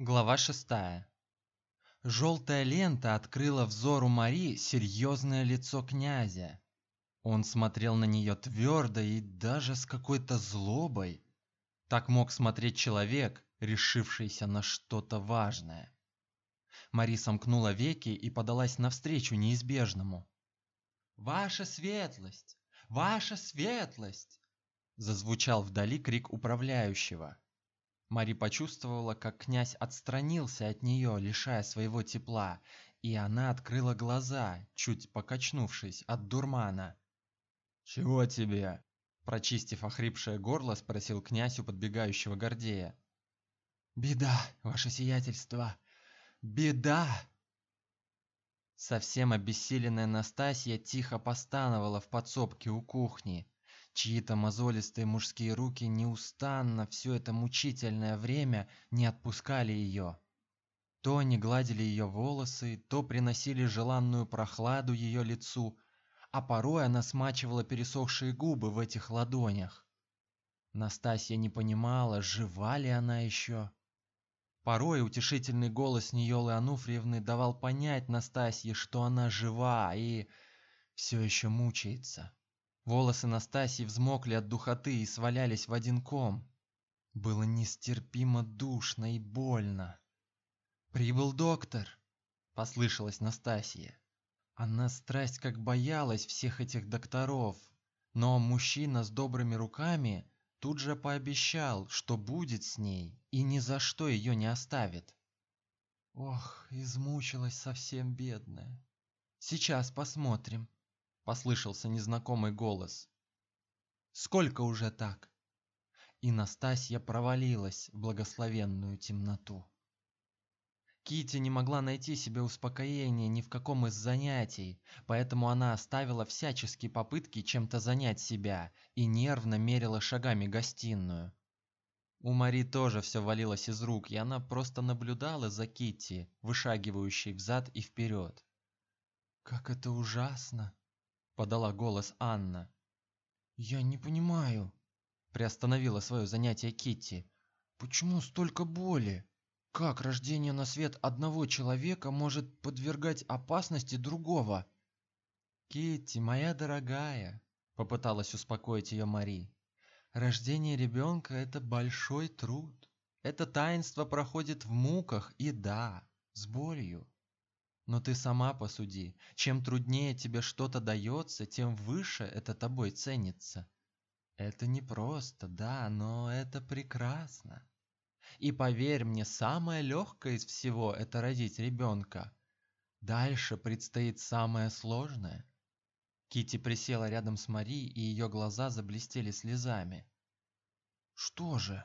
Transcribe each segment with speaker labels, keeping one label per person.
Speaker 1: Глава шестая. Желтая лента открыла взору Мари серьезное лицо князя. Он смотрел на нее твердо и даже с какой-то злобой. Так мог смотреть человек, решившийся на что-то важное. Мари сомкнула веки и подалась навстречу неизбежному. Ваша светлость, ваша светлость, зазвучал вдали крик управляющего. Мари почувствовала, как князь отстранился от нее, лишая своего тепла, и она открыла глаза, чуть покачнувшись от дурмана. "Чего тебе?" прочистив охрипшее горло, спросил князь у подбегающего Гордея. "Беда, ваше сиятельство. Беда!" Совсем обессиленная Настасья тихо постановала в подсобке у кухни. Чьи-то мозолистые мужские руки неустанно все это мучительное время не отпускали ее. То они гладили ее волосы, то приносили желанную прохладу ее лицу, а порой она смачивала пересохшие губы в этих ладонях. Настасья не понимала, жива ли она еще. Порой утешительный голос Ниолы Ануфриевны давал понять Настасье, что она жива и все еще мучается. Волосы Настасьи взмокли от духоты и свалялись в один ком. Было нестерпимо душно и больно. Прибыл доктор, послышалась Настасья. Она страсть как боялась всех этих докторов, но мужчина с добрыми руками тут же пообещал, что будет с ней и ни за что ее не оставит. Ох, измучилась совсем бедная. Сейчас посмотрим послышался незнакомый голос. Сколько уже так? И Настасья провалилась в благословенную темноту. Кити не могла найти себе успокоения ни в каком из занятий, поэтому она оставила всяческие попытки чем-то занять себя и нервно мерила шагами гостиную. У Мари тоже все валилось из рук, и она просто наблюдала за Кити, вышагивающей взад и вперед. Как это ужасно, подала голос Анна. Я не понимаю, приостановила свое занятие Китти. Почему столько боли? Как рождение на свет одного человека может подвергать опасности другого? Китти, моя дорогая, попыталась успокоить ее Мари. Рождение ребенка – это большой труд. Это таинство проходит в муках и да, с болью. Но ты сама посуди, чем труднее тебе что-то дается, тем выше это тобой ценится. Это не просто, да, но это прекрасно. И поверь мне, самое легкое из всего это родить ребенка. Дальше предстоит самое сложное. Кити присела рядом с Мари, и ее глаза заблестели слезами. Что же?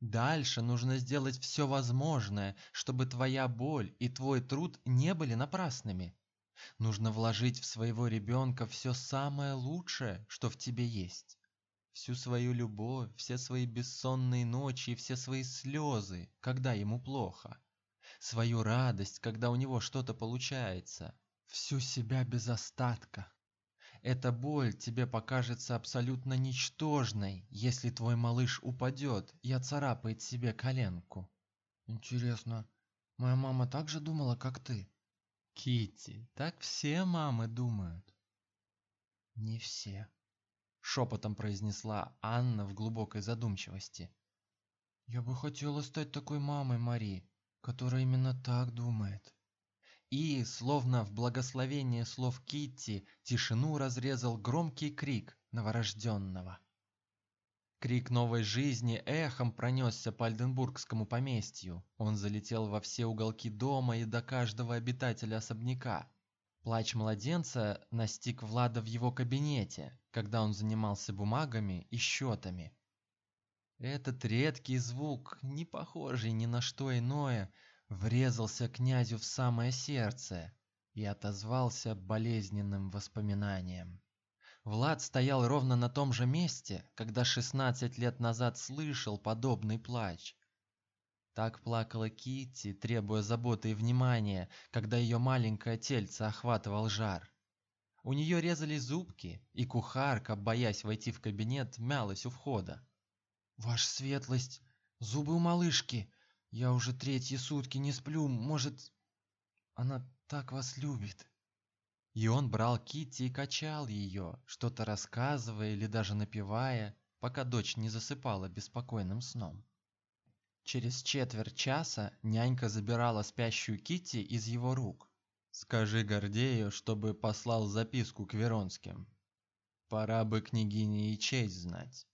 Speaker 1: Дальше нужно сделать все возможное, чтобы твоя боль и твой труд не были напрасными. Нужно вложить в своего ребенка все самое лучшее, что в тебе есть. Всю свою любовь, все свои бессонные ночи и все свои слезы, когда ему плохо. Свою радость, когда у него что-то получается. Всю себя без остатка. Эта боль тебе покажется абсолютно ничтожной, если твой малыш упадет и оцарапает себе коленку. Интересно, моя мама так же думала, как ты? Китти, так все мамы думают. Не все, шепотом произнесла Анна в глубокой задумчивости. Я бы хотела стать такой мамой, Мари, которая именно так думает. И, словно в благословение слов Китти, тишину разрезал громкий крик новорожденного. Крик новой жизни эхом пронесся по Альденбургскому поместью. Он залетел во все уголки дома и до каждого обитателя особняка. Плач младенца настиг Влада в его кабинете, когда он занимался бумагами и счетами. Этот редкий звук, не похожий ни на что иное, врезался князю в самое сердце и отозвался болезненным воспоминанием. Влад стоял ровно на том же месте, когда шестнадцать лет назад слышал подобный плач. Так плакала Китти, требуя заботы и внимания, когда ее маленькое тельце охватывал жар. У нее резали зубки, и кухарка, боясь войти в кабинет, мялась у входа. Ваш светлость, зубы у малышки, Я уже третьи сутки не сплю, может, она так вас любит. И он брал Китти и качал ее, что-то рассказывая или даже напевая, пока дочь не засыпала беспокойным сном. Через четверть часа нянька забирала спящую Китти из его рук. Скажи Гордею, чтобы послал записку к Веронским. Пора бы княгине и честь знать.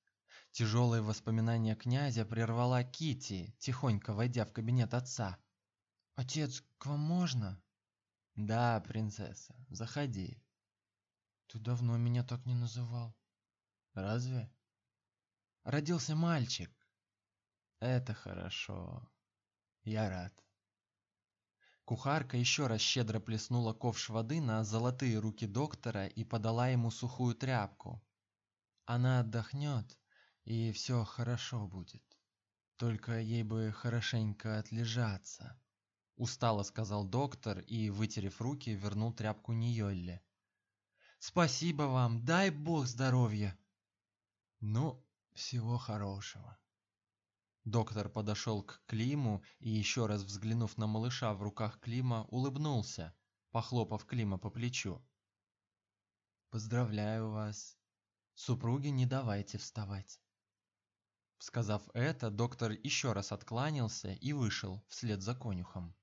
Speaker 1: Тяжелые воспоминания князя прервала Китти, тихонько войдя в кабинет отца. Отец, к вам можно? Да, принцесса, заходи. Ты давно меня так не называл. Разве? Родился мальчик. Это хорошо. Я рад. Кухарка еще раз щедро плеснула ковш воды на золотые руки доктора и подала ему сухую тряпку. Она отдохнет, и все хорошо будет. Только ей бы хорошенько отлежаться устало сказал доктор и, вытерев руки, вернул тряпку Ниёлле. Спасибо вам, дай бог здоровья. Ну, всего хорошего. Доктор подошел к Климу и еще раз взглянув на малыша в руках Клима, улыбнулся, похлопав Клима по плечу. Поздравляю вас. Супруги не давайте вставать. Сказав это, доктор еще раз откланялся и вышел вслед за конюхом.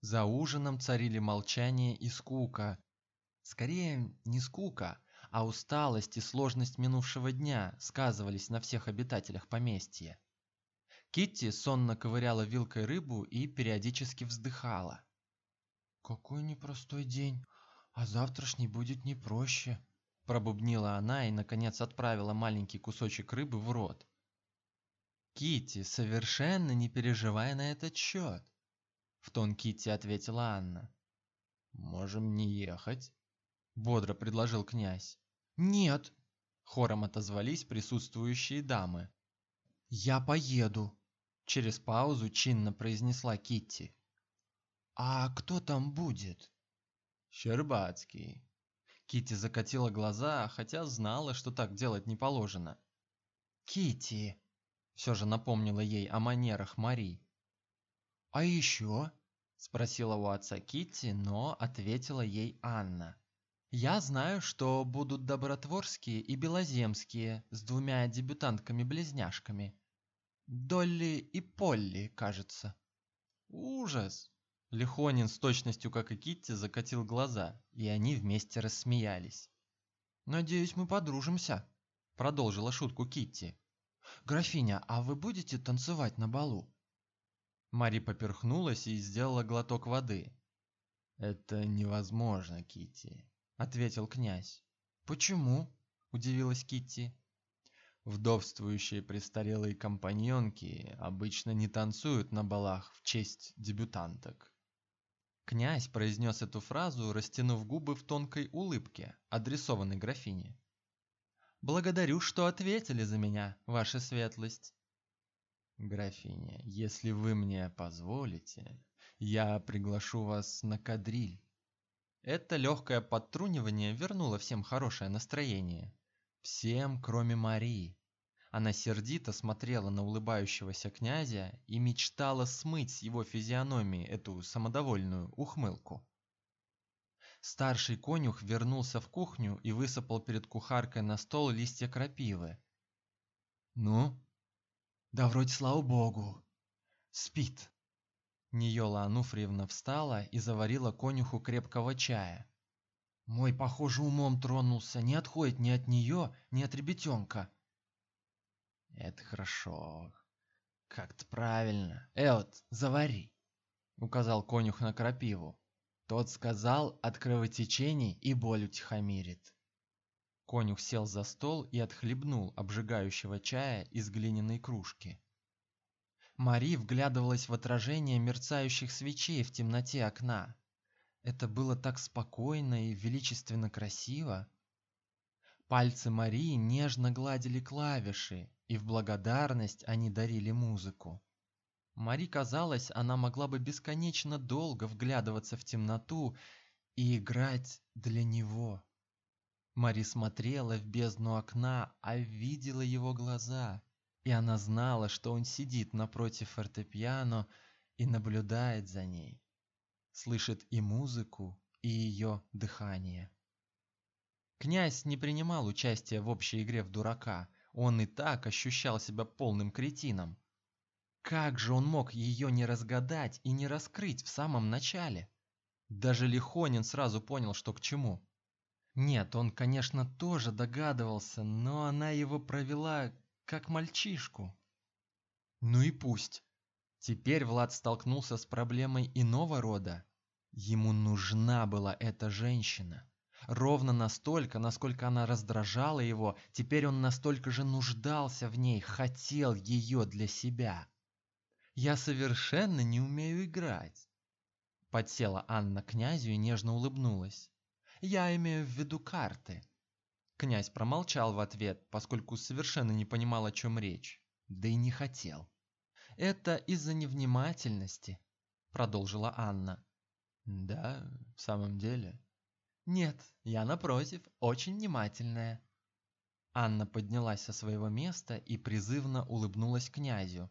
Speaker 1: За ужином царили молчание и скука. Скорее, не скука, а усталость и сложность минувшего дня сказывались на всех обитателях поместья. Китти сонно ковыряла вилкой рыбу и периодически вздыхала. Какой непростой день, а завтрашний будет не проще, пробубнила она и наконец отправила маленький кусочек рыбы в рот. Китти, совершенно не переживая на этот счет в тон Китти ответила Анна. Можем не ехать, бодро предложил князь. Нет, хором отозвались присутствующие дамы. Я поеду, через паузу чинно произнесла Китти. А кто там будет? Щербацкий. Китти закатила глаза, хотя знала, что так делать не положено. Китти, все же напомнила ей о манерах Мари. А еще? спросила у отца Китти, но ответила ей Анна. Я знаю, что будут Добротворские и Белоземские с двумя дебютантками-близняшками. Долли и Полли, кажется. Ужас. Лихонин с точностью, как и Китти, закатил глаза, и они вместе рассмеялись. Надеюсь, мы подружимся, продолжила шутку Китти. Графиня, а вы будете танцевать на балу? Мари поперхнулась и сделала глоток воды. Это невозможно, Китти, ответил князь. Почему? удивилась Китти. Вдовствующие престарелые компаньонки обычно не танцуют на балах в честь дебютанток. Князь произнес эту фразу, растянув губы в тонкой улыбке, адресованной графине. Благодарю, что ответили за меня, ваша светлость. Графиня, если вы мне позволите, я приглашу вас на кадриль. Это легкое подтрунивание вернуло всем хорошее настроение. Всем, кроме Марии. Она сердито смотрела на улыбающегося князя и мечтала смыть с его физиономии эту самодовольную ухмылку. Старший конюх вернулся в кухню и высыпал перед кухаркой на стол листья крапивы. Ну, да вроде слава богу. Спит. Ниёла Ануфриевна встала и заварила конюху крепкого чая. Мой, похоже, умом тронулся, не отходит ни от нее, ни от ребятенка. Это хорошо. Как-то правильно. Эот, завари, указал конюх на крапиву. Тот сказал, от кровотечений и боль утихомирит. Конюх сел за стол и отхлебнул обжигающего чая из глиняной кружки. Мари вглядывалась в отражение мерцающих свечей в темноте окна. Это было так спокойно и величественно красиво. Пальцы Марии нежно гладили клавиши, и в благодарность они дарили музыку. Мари казалось, она могла бы бесконечно долго вглядываться в темноту и играть для него. Мари смотрела в бездну окна, а видела его глаза, и она знала, что он сидит напротив фортепиано и наблюдает за ней, слышит и музыку, и ее дыхание. Князь не принимал участия в общей игре в дурака. Он и так ощущал себя полным кретином. Как же он мог ее не разгадать и не раскрыть в самом начале? Даже Лихонин сразу понял, что к чему. Нет, он, конечно, тоже догадывался, но она его провела как мальчишку. Ну и пусть. Теперь Влад столкнулся с проблемой иного рода. Ему нужна была эта женщина. Ровно настолько, насколько она раздражала его, теперь он настолько же нуждался в ней, хотел ее для себя. Я совершенно не умею играть. Подсела Анна к князю и нежно улыбнулась. Я имею в виду карты. Князь промолчал в ответ, поскольку совершенно не понимал, о чем речь, да и не хотел. Это из-за невнимательности, продолжила Анна. Да, в самом деле. Нет, я напротив, очень внимательная. Анна поднялась со своего места и призывно улыбнулась князю.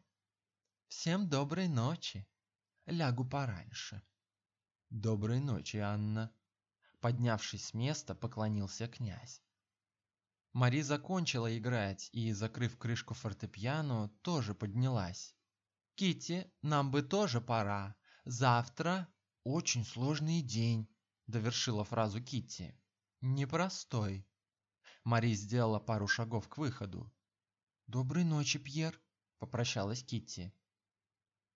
Speaker 1: Всем доброй ночи. Лягу пораньше. Доброй ночи, Анна. Поднявшись с места, поклонился князь. Мари закончила играть и, закрыв крышку фортепиано, тоже поднялась. Кити, нам бы тоже пора. Завтра очень сложный день довершила фразу Китти. Непростой. Мари сделала пару шагов к выходу. Доброй ночи, Пьер, попрощалась Китти.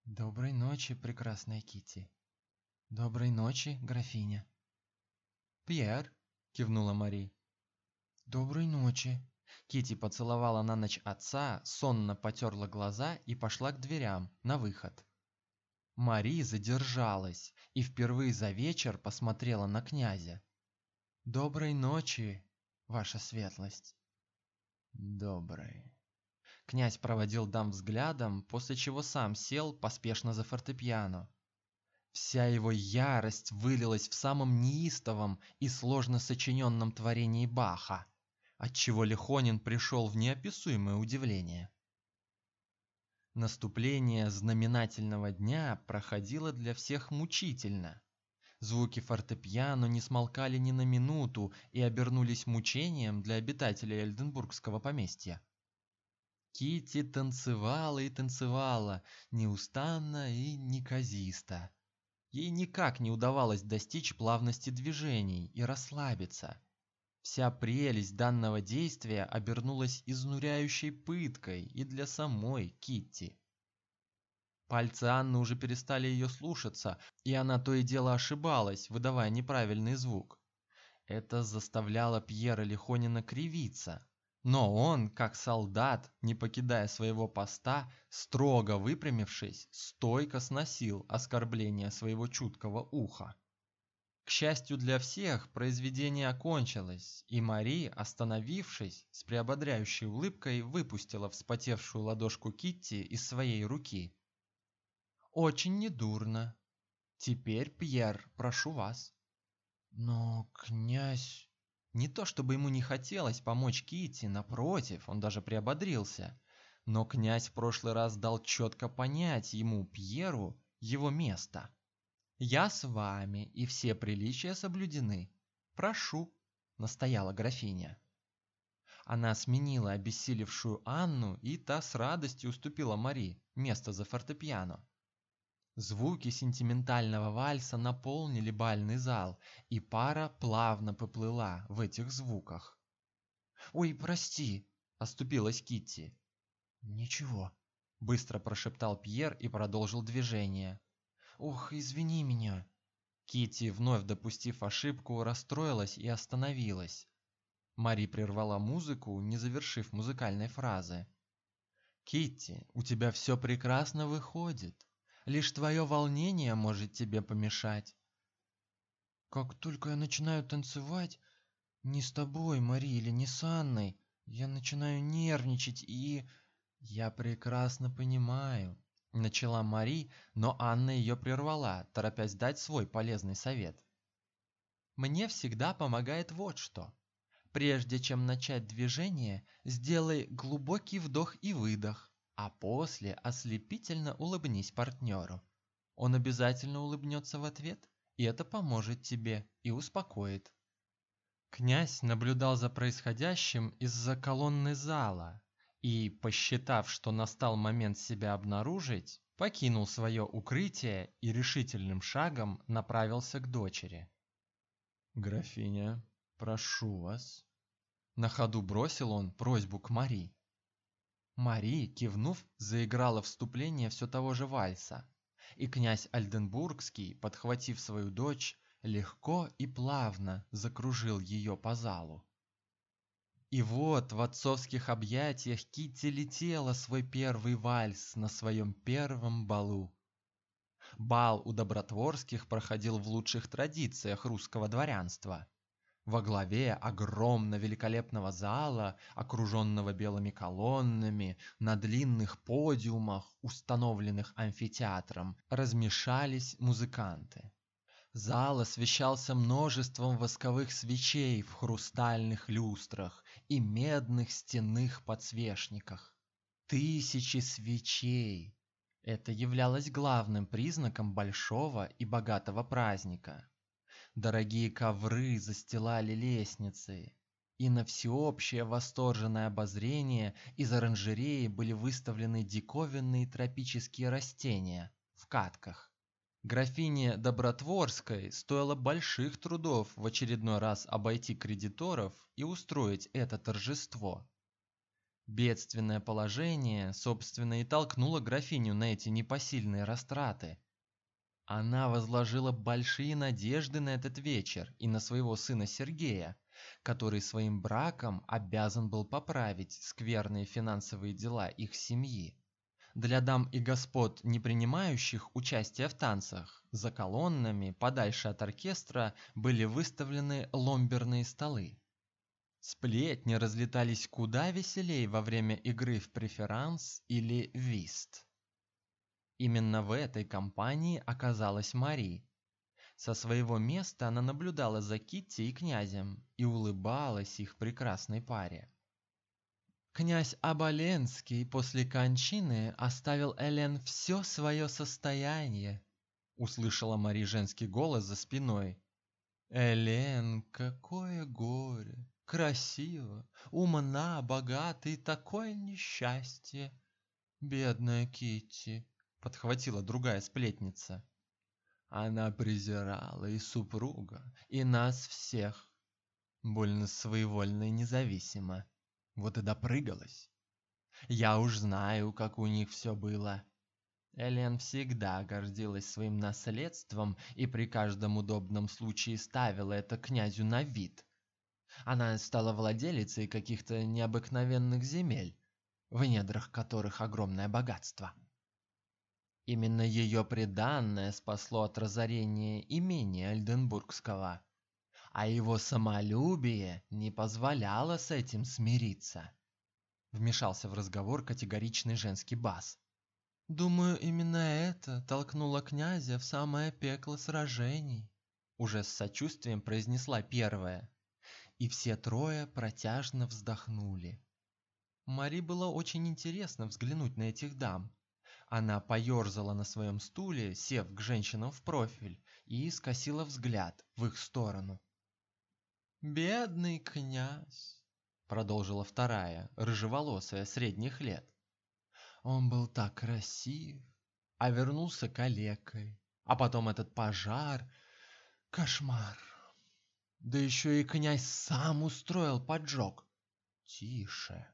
Speaker 1: Доброй ночи, прекрасная Китти. Доброй ночи, графиня. Пьер, кивнула Мари. Доброй ночи. Китти поцеловала на ночь отца, сонно потёрла глаза и пошла к дверям на выход. Мари задержалась и впервые за вечер посмотрела на князя. Доброй ночи, ваша светлость. Доброй. Князь проводил дам взглядом, после чего сам сел поспешно за фортепиано. Вся его ярость вылилась в самом неистовом и сложно сочиненном творении Баха, отчего Лихонин пришел в неописуемое удивление. Наступление знаменательного дня проходило для всех мучительно. Звуки фортепиано не смолкали ни на минуту и обернулись мучением для обитателей Эльденбургского поместья. Кити танцевала и танцевала, неустанно и неказисто. Ей никак не удавалось достичь плавности движений и расслабиться. Вся прелесть данного действия обернулась изнуряющей пыткой и для самой Китти. Пальцы Анны уже перестали ее слушаться, и она то и дело ошибалась, выдавая неправильный звук. Это заставляло Пьера Лихонина кривиться, но он, как солдат, не покидая своего поста, строго выпрямившись, стойко сносил оскорбления своего чуткого уха. К счастью для всех, произведение окончилось, и Мари, остановившись, с приободряющей улыбкой выпустила вспотевшую ладошку Китти из своей руки. Очень недурно. Теперь, Пьер, прошу вас. Но князь не то чтобы ему не хотелось помочь Китти, напротив, он даже приободрился. Но князь в прошлый раз дал четко понять ему Пьеру его место. Я с вами, и все приличия соблюдены. Прошу, настояла графиня. Она сменила обессилевшую Анну, и та с радостью уступила Мари место за фортепиано. Звуки сентиментального вальса наполнили бальный зал, и пара плавно поплыла в этих звуках. Ой, прости, оступилась Китти. Ничего, быстро прошептал Пьер и продолжил движение. Ох, извини меня. Кити, вновь допустив ошибку, расстроилась и остановилась. Мари прервала музыку, не завершив музыкальной фразы. Китти, у тебя все прекрасно выходит. Лишь твое волнение может тебе помешать. Как только я начинаю танцевать, не с тобой, Мари, или не с Анной, я начинаю нервничать и я прекрасно понимаю, начала Мари, но Анна ее прервала, торопясь дать свой полезный совет. Мне всегда помогает вот что. Прежде чем начать движение, сделай глубокий вдох и выдох. а после ослепительно улыбнись партнеру. Он обязательно улыбнется в ответ, и это поможет тебе и успокоит. Князь наблюдал за происходящим из-за колонны зала и, посчитав, что настал момент себя обнаружить, покинул свое укрытие и решительным шагом направился к дочери. Графиня, прошу вас, на ходу бросил он просьбу к Мари. Мари, кивнув, заиграла вступление все того же вальса, и князь Альденбургский, подхватив свою дочь, легко и плавно закружил ее по залу. И вот в отцовских объятиях Китти летела свой первый вальс на своем первом балу. Бал у Добротворских проходил в лучших традициях русского дворянства во главе огромно великолепного зала, окруженного белыми колоннами, на длинных подиумах, установленных амфитеатром, размешались музыканты. Зал освещался множеством восковых свечей в хрустальных люстрах и медных стенных подсвечниках. Тысячи свечей. Это являлось главным признаком большого и богатого праздника. Дорогие ковры застилали лестницы, и на всеобщее восторженное обозрение из оранжереи были выставлены диковинные тропические растения в катках. Графине Добротворской стоило больших трудов в очередной раз обойти кредиторов и устроить это торжество. Бедственное положение, собственно, и толкнуло графиню на эти непосильные растраты. Она возложила большие надежды на этот вечер и на своего сына Сергея, который своим браком обязан был поправить скверные финансовые дела их семьи. Для дам и господ, не принимающих участия в танцах, за колоннами, подальше от оркестра, были выставлены ломберные столы. Сплетни разлетались куда веселее во время игры в преферанс или вист. Именно в этой компании оказалась Мари. Со своего места она наблюдала за Китти и князем и улыбалась их прекрасной паре. Князь Абаленский после кончины оставил Элен все свое состояние, услышала Мари женский голос за спиной. Элен, какое горе! Красиво, умна, богата и такое несчастье. Бедная Китти подхватила другая сплетница. Она презирала и супруга, и нас всех. Больно своевольно и независимо. Вот и допрыгалась. Я уж знаю, как у них все было. Элен всегда гордилась своим наследством и при каждом удобном случае ставила это князю на вид. Она стала владелицей каких-то необыкновенных земель, в недрах которых огромное богатство. Именно ее приданное спасло от разорения имения Альденбургского, а его самолюбие не позволяло с этим смириться. Вмешался в разговор категоричный женский бас. Думаю, именно это толкнуло князя в самое пекло сражений, уже с сочувствием произнесла первая. И все трое протяжно вздохнули. Мари было очень интересно взглянуть на этих дам, она поерзала на своем стуле, сев к женщинам в профиль, и скосила взгляд в их сторону. Бедный князь, продолжила вторая, рыжеволосая, средних лет. Он был так красив, а вернулся калекой, а потом этот пожар, кошмар. Да еще и князь сам устроил поджог. Тише,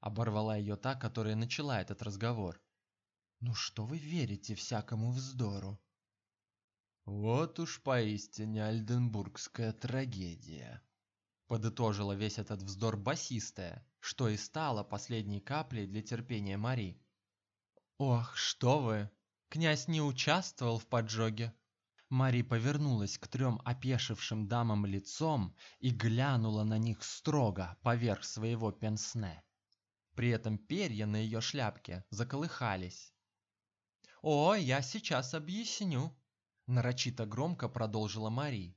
Speaker 1: оборвала ее та, которая начала этот разговор. Ну что вы верите всякому вздору? Вот уж поистине альденбургская трагедия. Подытожила весь этот вздор басистая, что и стало последней каплей для терпения Мари. Ох, что вы! Князь не участвовал в поджоге. Мари повернулась к трем опешившим дамам лицом и глянула на них строго поверх своего пенсне. При этом перья на ее шляпке заколыхались, о, я сейчас объясню, нарочито громко продолжила Мари.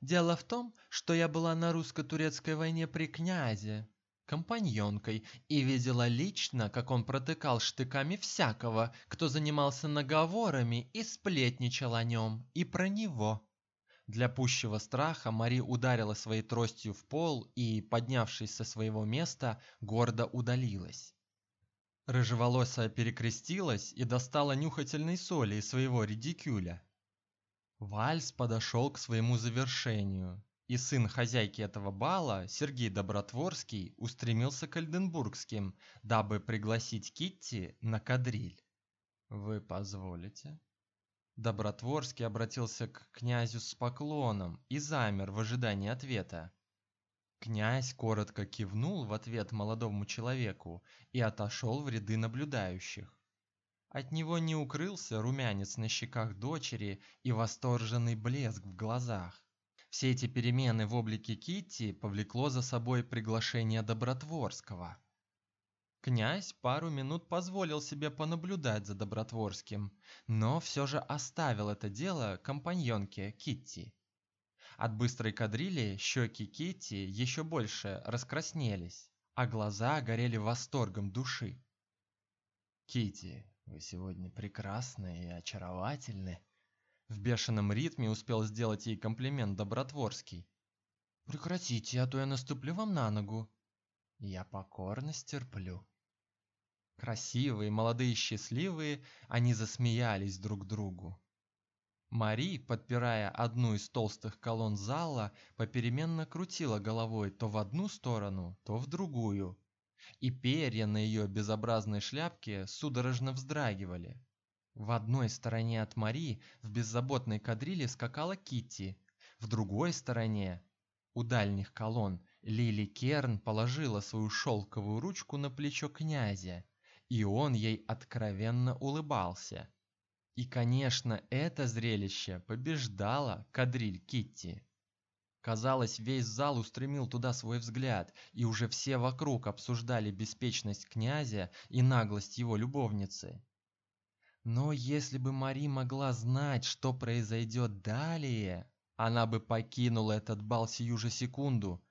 Speaker 1: Дело в том, что я была на русско-турецкой войне при князе. компаньонкой и видела лично, как он протыкал штыками всякого, кто занимался наговорами и сплетничал о нем и про него. Для пущего страха Мари ударила своей тростью в пол и, поднявшись со своего места, гордо удалилась. Рыжеволосая перекрестилась и достала нюхательной соли из своего редикюля. Вальс подошел к своему завершению, и сын хозяйки этого бала, Сергей Добротворский, устремился к Ольденбургским, дабы пригласить Китти на кадриль. Вы позволите? Добротворский обратился к князю с поклоном и замер в ожидании ответа. Князь коротко кивнул в ответ молодому человеку и отошел в ряды наблюдающих. От него не укрылся румянец на щеках дочери и восторженный блеск в глазах. Все эти перемены в облике Китти повлекло за собой приглашение Добротворского. Князь пару минут позволил себе понаблюдать за Добротворским, но все же оставил это дело компаньонке Китти. От быстрой кадрили щеки Китти еще больше раскраснелись, а глаза горели восторгом души. Китти, вы сегодня прекрасны и очаровательны. В бешеном ритме успел сделать ей комплимент Добротворский. Прекратите, а то я наступлю вам на ногу. Я покорно стерплю. Красивые, молодые, счастливые, они засмеялись друг другу. Мари, подпирая одну из толстых колонн зала, попеременно крутила головой то в одну сторону, то в другую, и перья на ее безобразной шляпке судорожно вздрагивали. В одной стороне от Мари в беззаботной кадриле скакала Китти, в другой стороне, у дальних колонн, Лили Керн положила свою шелковую ручку на плечо князя, и он ей откровенно улыбался. И, конечно, это зрелище побеждало кадриль Китти. Казалось, весь зал устремил туда свой взгляд, и уже все вокруг обсуждали беспечность князя и наглость его любовницы. Но если бы Мари могла знать, что произойдет далее, она бы покинула этот бал сию же секунду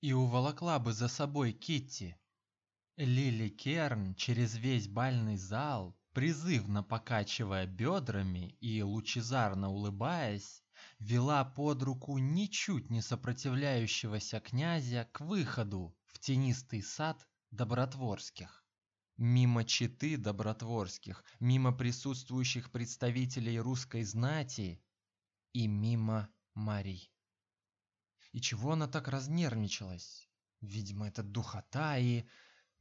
Speaker 1: и уволокла бы за собой Китти. Лили Керн через весь бальный зал призывно покачивая бедрами и лучезарно улыбаясь, вела под руку ничуть не сопротивляющегося князя к выходу в тенистый сад Добротворских. Мимо четы Добротворских, мимо присутствующих представителей русской знати и мимо Мари. И чего она так разнервничалась? Видимо, это духота и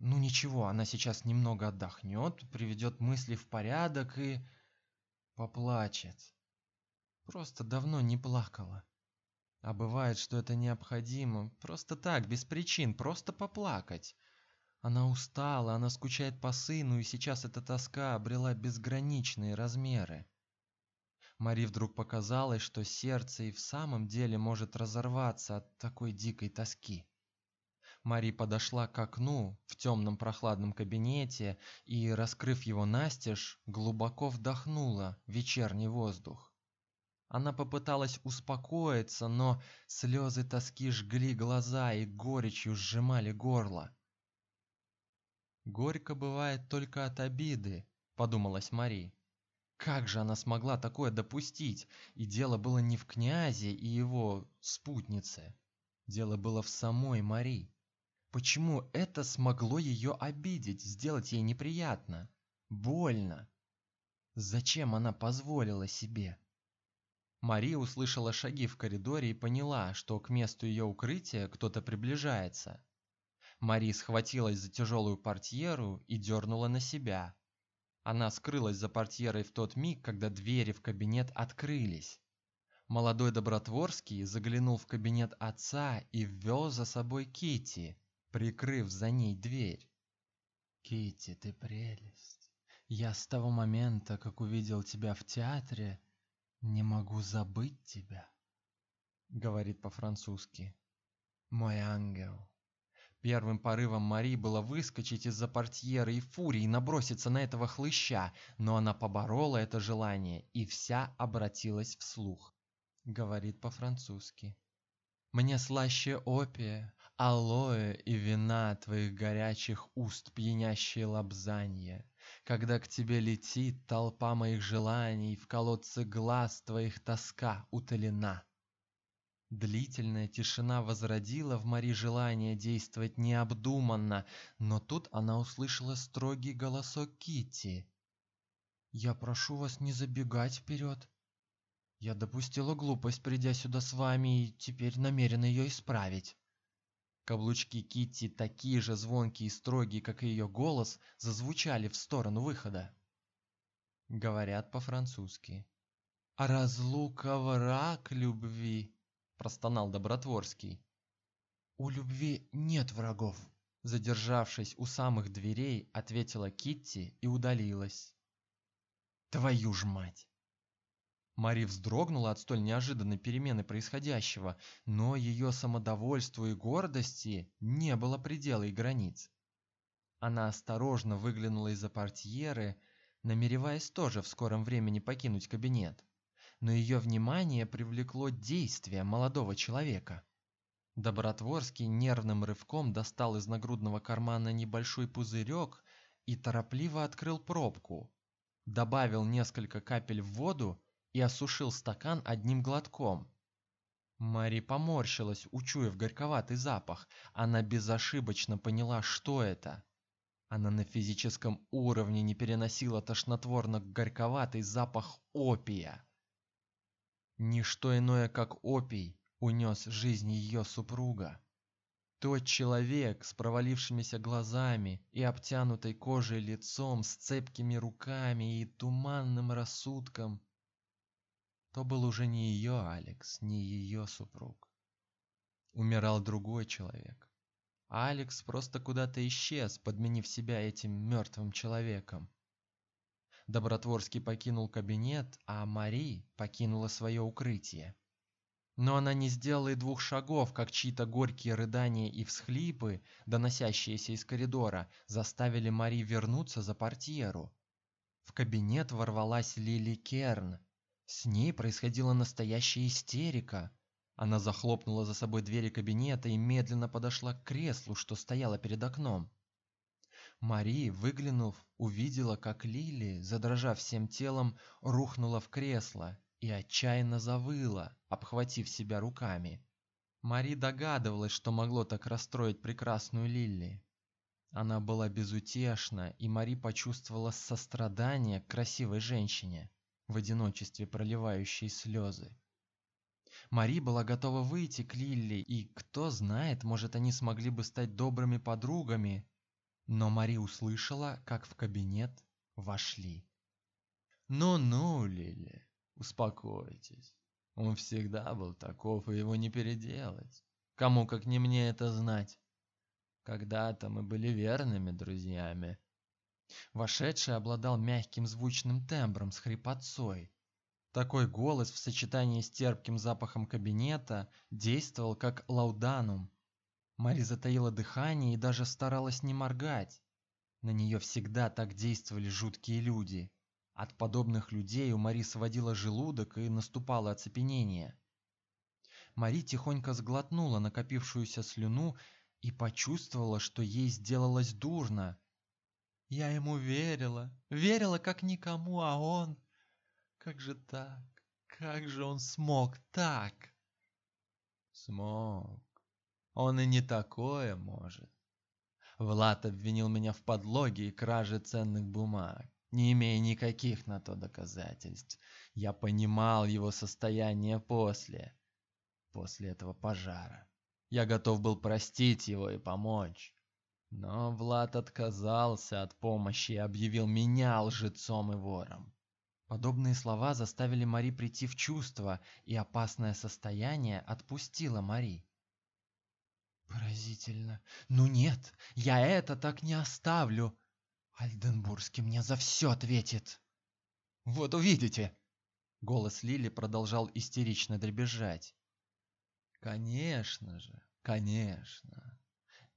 Speaker 1: ну ничего, она сейчас немного отдохнет, приведет мысли в порядок и поплачет. Просто давно не плакала. А бывает, что это необходимо, просто так, без причин, просто поплакать. Она устала, она скучает по сыну, и сейчас эта тоска обрела безграничные размеры. Мари вдруг показалось, что сердце и в самом деле может разорваться от такой дикой тоски. Мари подошла к окну в темном прохладном кабинете и, раскрыв его настежь, глубоко вдохнула вечерний воздух. Она попыталась успокоиться, но слезы тоски жгли глаза и горечью сжимали горло. Горько бывает только от обиды, подумалась Мари. Как же она смогла такое допустить? И дело было не в князе и его спутнице. Дело было в самой Мари. Почему это смогло ее обидеть, сделать ей неприятно, больно? Зачем она позволила себе? Мария услышала шаги в коридоре и поняла, что к месту ее укрытия кто-то приближается. Мария схватилась за тяжелую портьеру и дернула на себя. Она скрылась за портьерой в тот миг, когда двери в кабинет открылись. Молодой Добротворский заглянул в кабинет отца и ввел за собой Кити прикрыв за ней дверь. Кити, ты прелесть. Я с того момента, как увидел тебя в театре, не могу забыть тебя. Говорит по-французски. Мой ангел. Первым порывом Мари было выскочить из-за портьеры и фурией наброситься на этого хлыща, но она поборола это желание и вся обратилась вслух. Говорит по-французски. Мне слаще опия, алоэ и вина твоих горячих уст пьянящее лобзанье, когда к тебе летит толпа моих желаний, в колодце глаз твоих тоска утолена. Длительная тишина возродила в Мари желание действовать необдуманно, но тут она услышала строгий голосок Китти. Я прошу вас не забегать вперед. Я допустила глупость, придя сюда с вами, и теперь намерена ее исправить. Каблучки Китти, такие же звонкие и строгие, как и ее голос, зазвучали в сторону выхода. Говорят по-французски. А разлука враг любви, простонал Добротворский. У любви нет врагов, задержавшись у самых дверей, ответила Китти и удалилась. Твою ж мать! Мари вздрогнула от столь неожиданной перемены происходящего, но ее самодовольству и гордости не было предела и границ. Она осторожно выглянула из-за портьеры, намереваясь тоже в скором времени покинуть кабинет. Но ее внимание привлекло действие молодого человека. Добротворский нервным рывком достал из нагрудного кармана небольшой пузырек и торопливо открыл пробку, добавил несколько капель в воду и осушил стакан одним глотком. Мари поморщилась, учуяв горьковатый запах. Она безошибочно поняла, что это. Она на физическом уровне не переносила тошнотворно-горьковатый запах опия. Ничто иное, как опий, унес жизнь ее супруга. Тот человек с провалившимися глазами и обтянутой кожей лицом, с цепкими руками и туманным рассудком, то был уже не ее Алекс, не ее супруг. Умирал другой человек. Алекс просто куда-то исчез, подменив себя этим мертвым человеком. Добротворский покинул кабинет, а Мари покинула свое укрытие. Но она не сделала и двух шагов, как чьи-то горькие рыдания и всхлипы, доносящиеся из коридора, заставили Мари вернуться за портьеру. В кабинет ворвалась Лили Керн. С ней происходила настоящая истерика. Она захлопнула за собой двери кабинета и медленно подошла к креслу, что стояло перед окном. Мари, выглянув, увидела, как Лили, задрожав всем телом, рухнула в кресло и отчаянно завыла, обхватив себя руками. Мари догадывалась, что могло так расстроить прекрасную Лилли. Она была безутешна, и Мари почувствовала сострадание к красивой женщине, в одиночестве проливающей слезы. Мари была готова выйти к Лилли, и кто знает, может, они смогли бы стать добрыми подругами. Но Мари услышала, как в кабинет вошли. "Ну-ну, Лилли", Успокойтесь. Он всегда был таков, и его не переделать. Кому как не мне это знать? Когда-то мы были верными друзьями. Вошедший обладал мягким звучным тембром с хрипотцой. Такой голос в сочетании с терпким запахом кабинета действовал как лауданум. Мари затаила дыхание и даже старалась не моргать. На нее всегда так действовали жуткие люди. От подобных людей у Мари сводила желудок и наступало оцепенение. Мари тихонько сглотнула накопившуюся слюну и почувствовала, что ей сделалось дурно. Я ему верила, верила как никому, а он как же так? Как же он смог так? Смог. Он и не такое может. Влад обвинил меня в подлоге и краже ценных бумаг не имея никаких на то доказательств. Я понимал его состояние после после этого пожара. Я готов был простить его и помочь. Но Влад отказался от помощи и объявил меня лжецом и вором. Подобные слова заставили Мари прийти в чувство, и опасное состояние отпустило Мари. Поразительно. Ну нет, я это так не оставлю, Альденбургский мне за все ответит. Вот увидите. Голос Лили продолжал истерично дребезжать. Конечно же, конечно.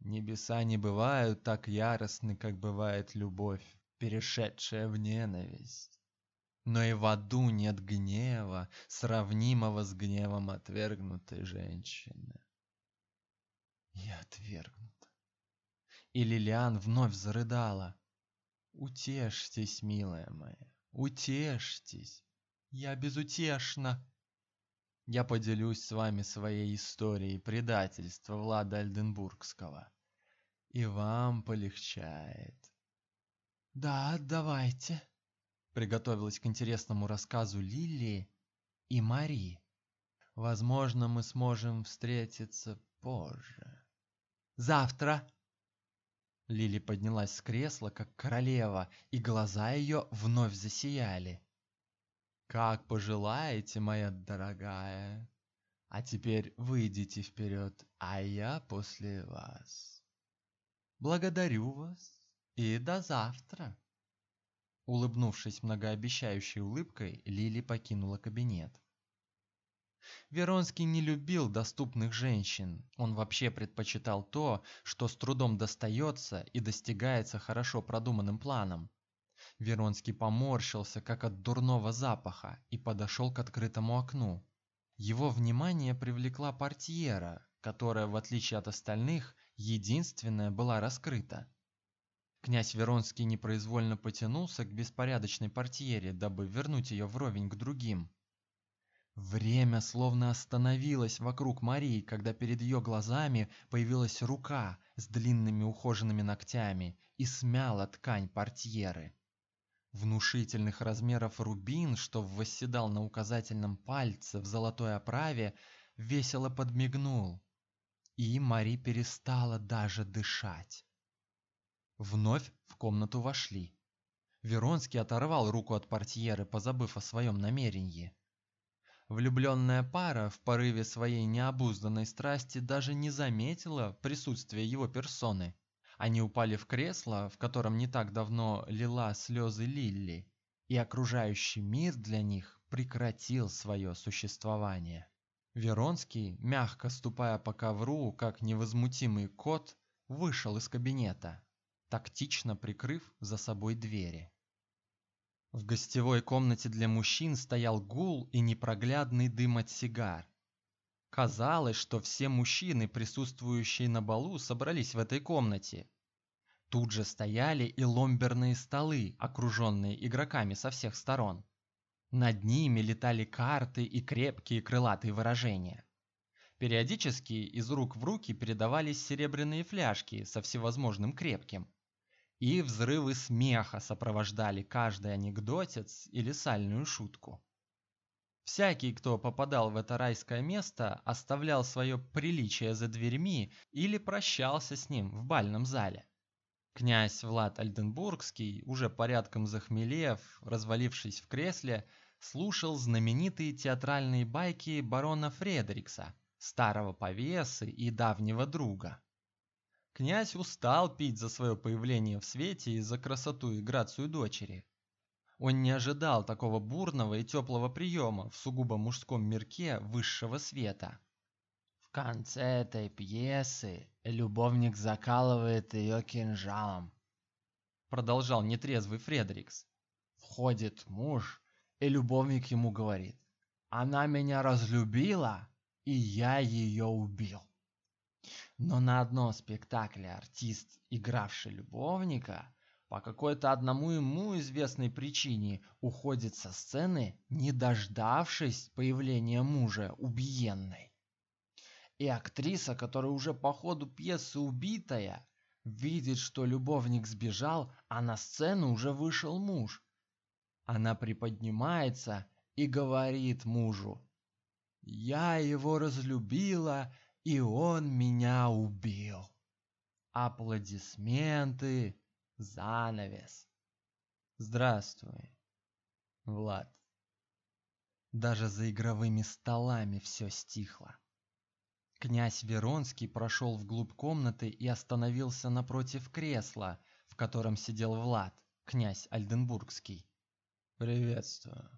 Speaker 1: Небеса не бывают так яростны, как бывает любовь, перешедшая в ненависть. Но и в аду нет гнева, сравнимого с гневом отвергнутой женщины. Я отвергнута. И Лилиан вновь зарыдала. Утешьтесь, милая моя, утешьтесь. Я безутешна. Я поделюсь с вами своей историей предательства Влада Альденбургского. И вам полегчает. Да, давайте. Приготовилась к интересному рассказу Лили и Мари. Возможно, мы сможем встретиться позже. Завтра. Лили поднялась с кресла, как королева, и глаза ее вновь засияли. Как пожелаете, моя дорогая. А теперь выйдите вперед, а я после вас. Благодарю вас и до завтра. Улыбнувшись многообещающей улыбкой, Лили покинула кабинет. Веронский не любил доступных женщин. Он вообще предпочитал то, что с трудом достается и достигается хорошо продуманным планом. Веронский поморщился, как от дурного запаха, и подошел к открытому окну. Его внимание привлекла портьера, которая, в отличие от остальных, единственная была раскрыта. Князь Веронский непроизвольно потянулся к беспорядочной портьере, дабы вернуть ее вровень к другим. Время словно остановилось вокруг Марии, когда перед ее глазами появилась рука с длинными ухоженными ногтями и смяла ткань портьеры. Внушительных размеров рубин, что восседал на указательном пальце в золотой оправе, весело подмигнул, и Мари перестала даже дышать. Вновь в комнату вошли. Веронский оторвал руку от портьеры, позабыв о своем намерении. Влюбленная пара в порыве своей необузданной страсти даже не заметила присутствия его персоны. Они упали в кресло, в котором не так давно лила слезы Лилли, и окружающий мир для них прекратил свое существование. Веронский, мягко ступая по ковру, как невозмутимый кот, вышел из кабинета, тактично прикрыв за собой двери. В гостевой комнате для мужчин стоял гул и непроглядный дым от сигар. Казалось, что все мужчины, присутствующие на балу, собрались в этой комнате. Тут же стояли и ломберные столы, окруженные игроками со всех сторон. Над ними летали карты и крепкие крылатые выражения. Периодически из рук в руки передавались серебряные фляжки со всевозможным крепким и взрывы смеха сопровождали каждый анекдотец или сальную шутку. Всякий, кто попадал в это райское место, оставлял свое приличие за дверьми или прощался с ним в бальном зале. Князь Влад Альденбургский, уже порядком захмелев, развалившись в кресле, слушал знаменитые театральные байки барона Фредерикса, старого повесы и давнего друга. Князь устал пить за свое появление в свете и за красоту и грацию дочери. Он не ожидал такого бурного и теплого приема в сугубо мужском мирке высшего света. В конце этой пьесы любовник закалывает ее кинжалом, продолжал нетрезвый Фредерикс. Входит муж, и любовник ему говорит: "Она меня разлюбила, и я ее убил". Но на одном спектакле артист, игравший любовника, по какой-то одному ему известной причине уходит со сцены, не дождавшись появления мужа убиенной. И актриса, которая уже по ходу пьесы убитая, видит, что любовник сбежал, а на сцену уже вышел муж. Она приподнимается и говорит мужу: "Я его разлюбила и он меня убил. Аплодисменты, занавес. Здравствуй, Влад. Даже за игровыми столами все стихло. Князь Веронский прошел вглубь комнаты и остановился напротив кресла, в котором сидел Влад, князь Альденбургский. Приветствую.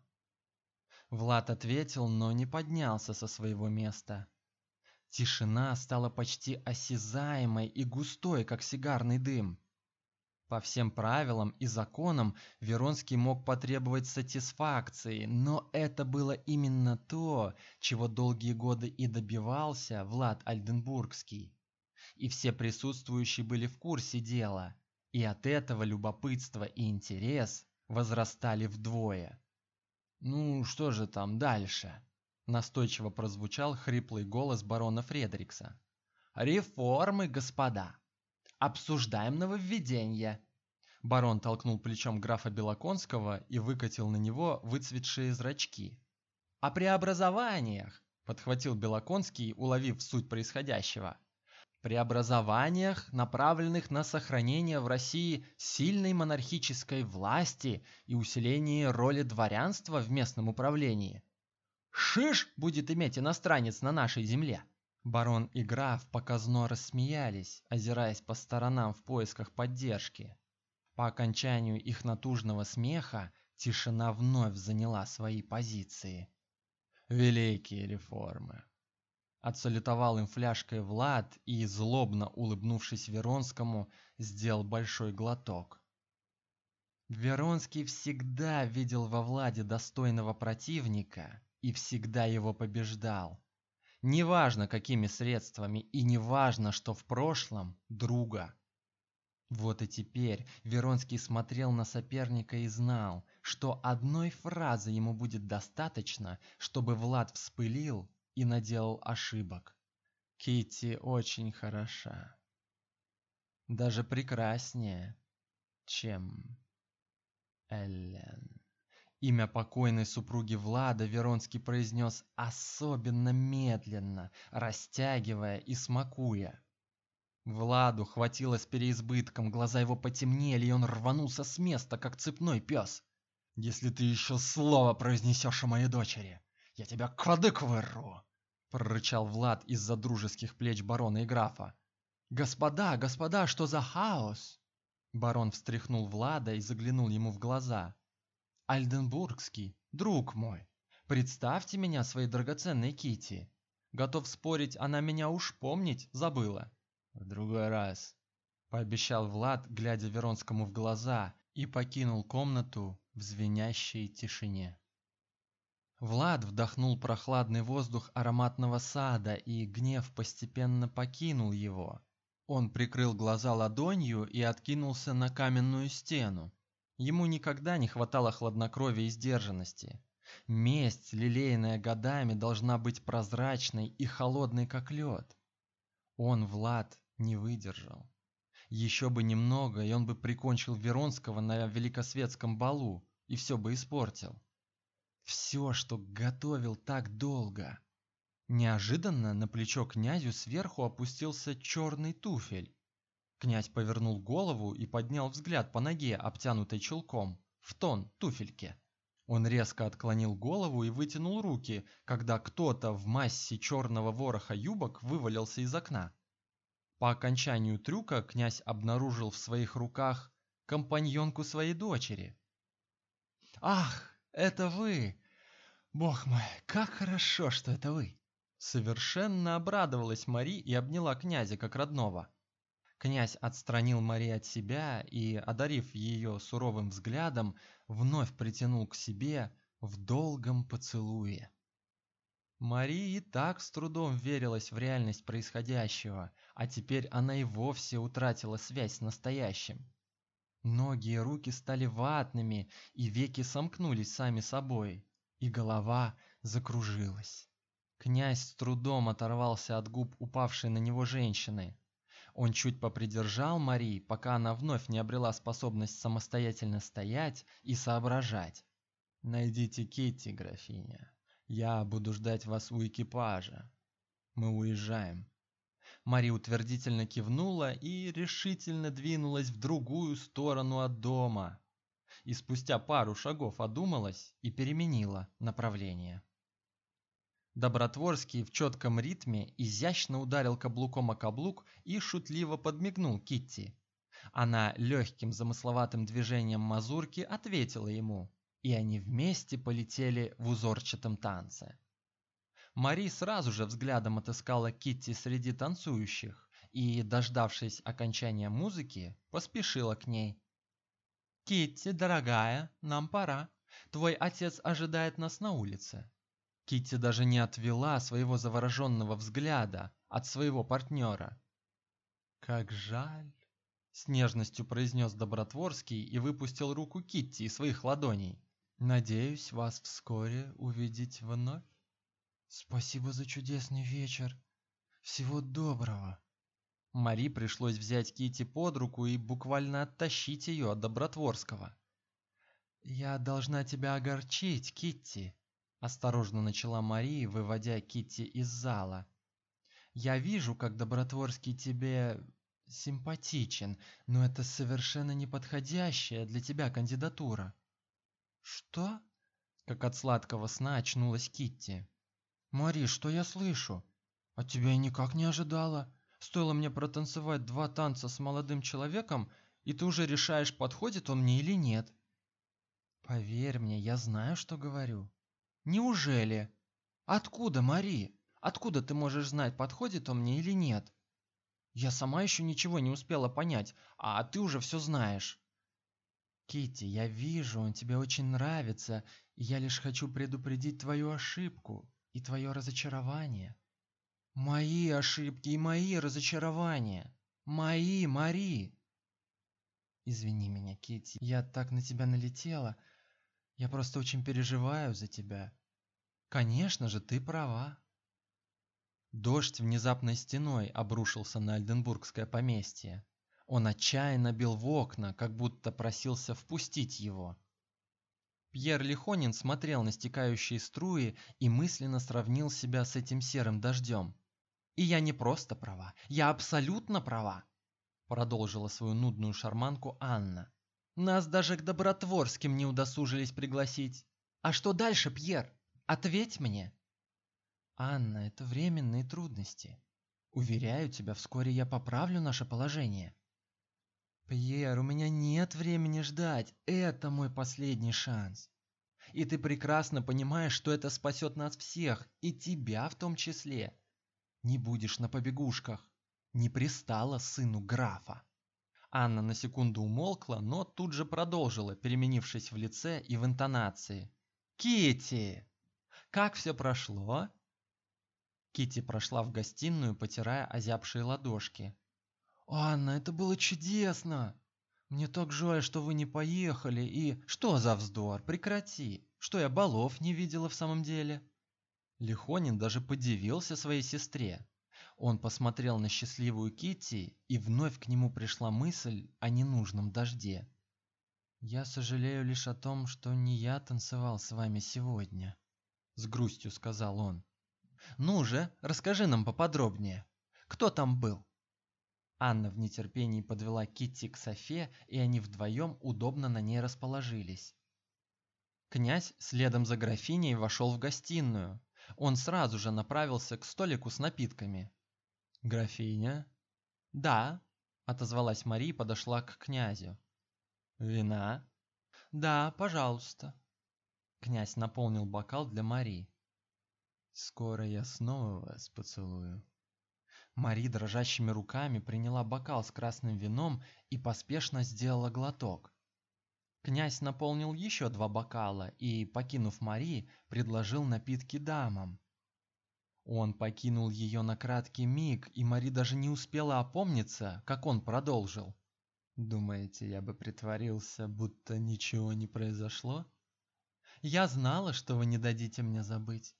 Speaker 1: Влад ответил, но не поднялся со своего места. Тишина стала почти осязаемой и густой, как сигарный дым. По всем правилам и законам Веронский мог потребовать сатисфакции, но это было именно то, чего долгие годы и добивался Влад Альденбургский. и все присутствующие были в курсе дела, и от этого любопытство и интерес возрастали вдвое. Ну, что же там дальше? настойчиво прозвучал хриплый голос барона Фредерикса. Реформы, господа. Обсуждаем нововведения. Барон толкнул плечом графа Белоконского и выкатил на него выцветшие зрачки. О преобразованиях, подхватил Белоконский, уловив суть происходящего. Преобразованиях, направленных на сохранение в России сильной монархической власти и усиление роли дворянства в местном управлении. Шиш будет иметь иностранец на нашей земле. Барон и граф показно рассмеялись, озираясь по сторонам в поисках поддержки. По окончанию их натужного смеха тишина вновь заняла свои позиции. Великие реформы. Отсалютовал им фляжкой Влад и злобно улыбнувшись Веронскому, сделал большой глоток. Веронский всегда видел во Владе достойного противника и всегда его побеждал. Неважно какими средствами и неважно, что в прошлом друга. Вот и теперь Веронский смотрел на соперника и знал, что одной фразы ему будет достаточно, чтобы Влад вспылил и наделал ошибок. Китти очень хороша. Даже прекраснее, чем Эллен. Имя покойной супруги Влада Веронский произнес особенно медленно, растягивая и смакуя. Владу хватило с переизбытком, глаза его потемнели, и он рванулся с места, как цепной пес. Если ты еще слово произнесешь о моей дочери, я тебя кадык вырву, прорычал Влад из-за дружеских плеч барона и графа. Господа, господа, что за хаос? Барон встряхнул Влада и заглянул ему в глаза. Альденбургский, друг мой, представьте меня своей драгоценной Кити. Готов спорить, она меня уж помнить забыла. В другой раз, пообещал Влад, глядя Веронскому в глаза, и покинул комнату в звенящей тишине. Влад вдохнул прохладный воздух ароматного сада, и гнев постепенно покинул его. Он прикрыл глаза ладонью и откинулся на каменную стену. Ему никогда не хватало хладнокровия и сдержанности. Месть, лелеянная годами, должна быть прозрачной и холодной, как лед. Он, Влад, не выдержал. Еще бы немного, и он бы прикончил Веронского на великосветском балу, и все бы испортил. Все, что готовил так долго. Неожиданно на плечо князю сверху опустился черный туфель. Князь повернул голову и поднял взгляд по ноге, обтянутой чулком, в тон туфельке. Он резко отклонил голову и вытянул руки, когда кто-то в массе черного вороха юбок вывалился из окна. По окончанию трюка князь обнаружил в своих руках компаньонку своей дочери. Ах, это вы! Бог мой, как хорошо, что это вы! Совершенно обрадовалась Мари и обняла князя как родного. Князь отстранил Мари от себя и, одарив ее суровым взглядом, вновь притянул к себе в долгом поцелуе. Мари и так с трудом верилась в реальность происходящего, а теперь она и вовсе утратила связь с настоящим. Ноги и руки стали ватными, и веки сомкнулись сами собой, и голова закружилась. Князь с трудом оторвался от губ упавшей на него женщины. Он чуть попридержал Мари, пока она вновь не обрела способность самостоятельно стоять и соображать. Найдите Китти, графиня. Я буду ждать вас у экипажа. Мы уезжаем. Мари утвердительно кивнула и решительно двинулась в другую сторону от дома. И спустя пару шагов одумалась и переменила направление. Добротворский в четком ритме изящно ударил каблуком о каблук и шутливо подмигнул Китти. Она легким замысловатым движением мазурки ответила ему, и они вместе полетели в узорчатом танце. Мари сразу же взглядом отыскала Китти среди танцующих и, дождавшись окончания музыки, поспешила к ней. Китти, дорогая, нам пора. Твой отец ожидает нас на улице. Китти даже не отвела своего завороженного взгляда от своего партнера. Как жаль, с нежностью произнес Добротворский и выпустил руку Китти из своих ладоней. Надеюсь вас вскоре увидеть вновь. Спасибо за чудесный вечер. Всего доброго. Мари пришлось взять Кити под руку и буквально оттащить ее от Добротворского. Я должна тебя огорчить, Китти, осторожно начала Мари, выводя Китти из зала. Я вижу, как Добротворский тебе симпатичен, но это совершенно неподходящая для тебя кандидатура. Что? Как от сладкого сна очнулась Китти. Мари, что я слышу? От тебя я никак не ожидала. Стоило мне протанцевать два танца с молодым человеком, и ты уже решаешь, подходит он мне или нет. Поверь мне, я знаю, что говорю. Неужели? Откуда, Мари? Откуда ты можешь знать, подходит он мне или нет? Я сама еще ничего не успела понять, а ты уже все знаешь. Кити, я вижу, он тебе очень нравится, и я лишь хочу предупредить твою ошибку и твое разочарование. Мои ошибки и мои разочарования. Мои, Мари. Извини меня, Кити, я так на тебя налетела. Я просто очень переживаю за тебя. Конечно же, ты права. Дождь внезапной стеной обрушился на Альденбургское поместье. Он отчаянно бил в окна, как будто просился впустить его. Пьер Лихонин смотрел на стекающие струи и мысленно сравнил себя с этим серым дождем. И я не просто права, я абсолютно права, продолжила свою нудную шарманку Анна. Нас даже к Добротворским не удосужились пригласить. А что дальше, Пьер? Ответь мне. Анна, это временные трудности. Уверяю тебя, вскоре я поправлю наше положение. Пьер, у меня нет времени ждать. Это мой последний шанс. И ты прекрасно понимаешь, что это спасет нас всех, и тебя в том числе. Не будешь на побегушках. Не пристала сыну графа. Анна на секунду умолкла, но тут же продолжила, переменившись в лице и в интонации. Кити, как все прошло? Кити прошла в гостиную, потирая озябшие ладошки. Анна, это было чудесно. Мне так жаль, что вы не поехали и что за вздор? Прекрати. Что я балов не видела в самом деле? Лихонин даже подивился своей сестре. Он посмотрел на счастливую Кити, и вновь к нему пришла мысль о ненужном дожде. Я сожалею лишь о том, что не я танцевал с вами сегодня, с грустью сказал он. Ну же, расскажи нам поподробнее. Кто там был? Анна в нетерпении подвела Китти к Софе, и они вдвоем удобно на ней расположились. Князь следом за графиней вошел в гостиную. Он сразу же направился к столику с напитками. Графиня? Да, отозвалась Мария и подошла к князю. Вина? Да, пожалуйста. Князь наполнил бокал для Марии. Скоро я снова вас поцелую. Мари дрожащими руками приняла бокал с красным вином и поспешно сделала глоток. Князь наполнил еще два бокала и, покинув Мари, предложил напитки дамам. Он покинул ее на краткий миг, и Мари даже не успела опомниться, как он продолжил: "Думаете, я бы притворился, будто ничего не произошло? Я знала, что вы не дадите мне забыть.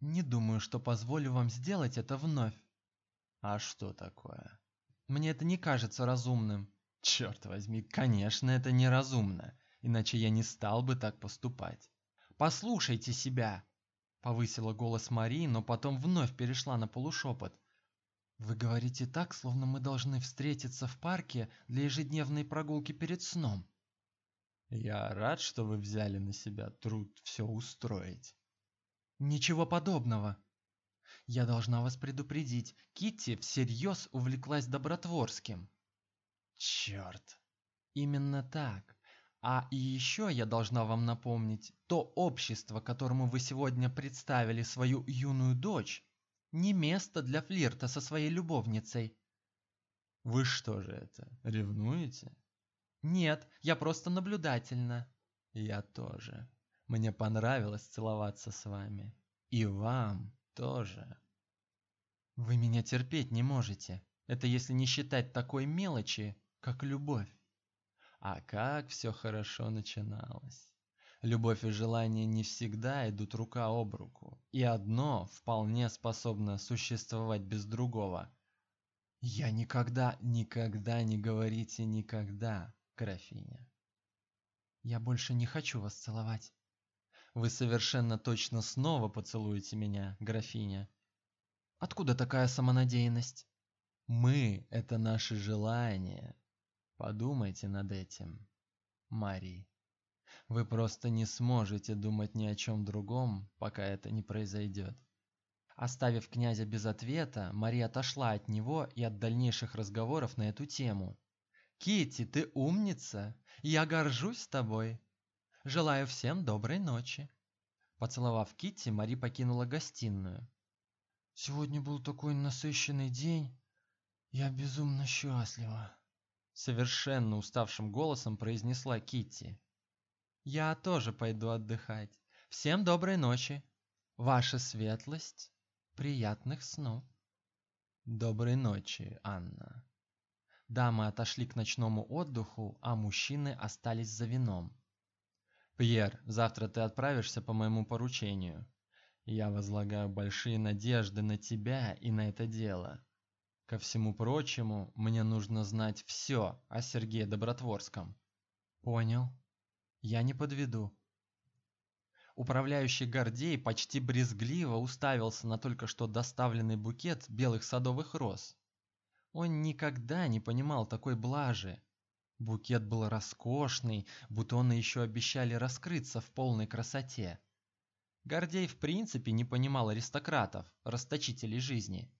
Speaker 1: Не думаю, что позволю вам сделать это вновь. А что такое? Мне это не кажется разумным. Черт возьми, конечно, это неразумно, иначе я не стал бы так поступать. Послушайте себя, повысила голос Марии, но потом вновь перешла на полушепот. Вы говорите так, словно мы должны встретиться в парке для ежедневной прогулки перед сном. Я рад, что вы взяли на себя труд все устроить. Ничего подобного. Я должна вас предупредить, Китти всерьез увлеклась Добротворским. Черт! Именно так. А и еще я должна вам напомнить, то общество, которому вы сегодня представили свою юную дочь, не место для флирта со своей любовницей. Вы что же это, ревнуете? Нет, я просто наблюдательна. Я тоже. Мне понравилось целоваться с вами. И вам тоже. Вы меня терпеть не можете. Это если не считать такой мелочи, как любовь. А как все хорошо начиналось. Любовь и желание не всегда идут рука об руку, и одно вполне способно существовать без другого. Я никогда, никогда не говорите никогда, графиня. Я больше не хочу вас целовать. Вы совершенно точно снова поцелуете меня, графиня. Откуда такая самонадеянность? Мы это наши желания. Подумайте над этим, Мари. Вы просто не сможете думать ни о чем другом, пока это не произойдет. Оставив князя без ответа, Мария отошла от него и от дальнейших разговоров на эту тему. Кити, ты умница. Я горжусь тобой. Желаю всем доброй ночи. Поцеловав Кити, Мари покинула гостиную. Сегодня был такой насыщенный день. Я безумно счастлива, совершенно уставшим голосом произнесла Китти. Я тоже пойду отдыхать. Всем доброй ночи. Ваша светлость, приятных снов. Доброй ночи, Анна. Дамы отошли к ночному отдыху, а мужчины остались за вином. Пьер, завтра ты отправишься по моему поручению. Я возлагаю большие надежды на тебя и на это дело. Ко всему прочему, мне нужно знать все о Сергее Добротворском. Понял. Я не подведу. Управляющий Гордей почти брезгливо уставился на только что доставленный букет белых садовых роз. Он никогда не понимал такой блажи. Букет был роскошный, бутоны еще обещали раскрыться в полной красоте. Гордей в принципе не понимал аристократов, расточителей жизни.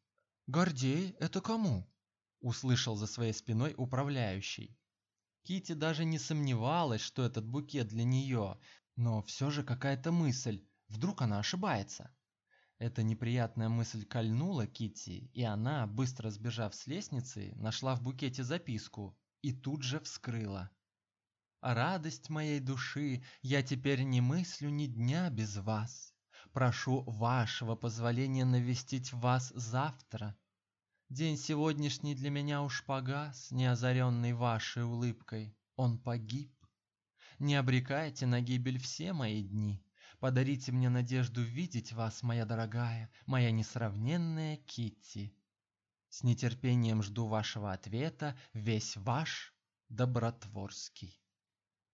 Speaker 1: Гордей это кому? услышал за своей спиной управляющий. Кити даже не сомневалась, что этот букет для нее, но все же какая-то мысль, вдруг она ошибается. Эта неприятная мысль кольнула Кити, и она, быстро сбежав с лестницы, нашла в букете записку и тут же вскрыла. Радость моей души, я теперь не мыслю ни дня без вас. Прошу вашего позволения навестить вас завтра. День сегодняшний для меня уж погас, не озаренный вашей улыбкой. Он погиб. Не обрекайте на гибель все мои дни. Подарите мне надежду видеть вас, моя дорогая, моя несравненная Китти. С нетерпением жду вашего ответа, весь ваш Добротворский.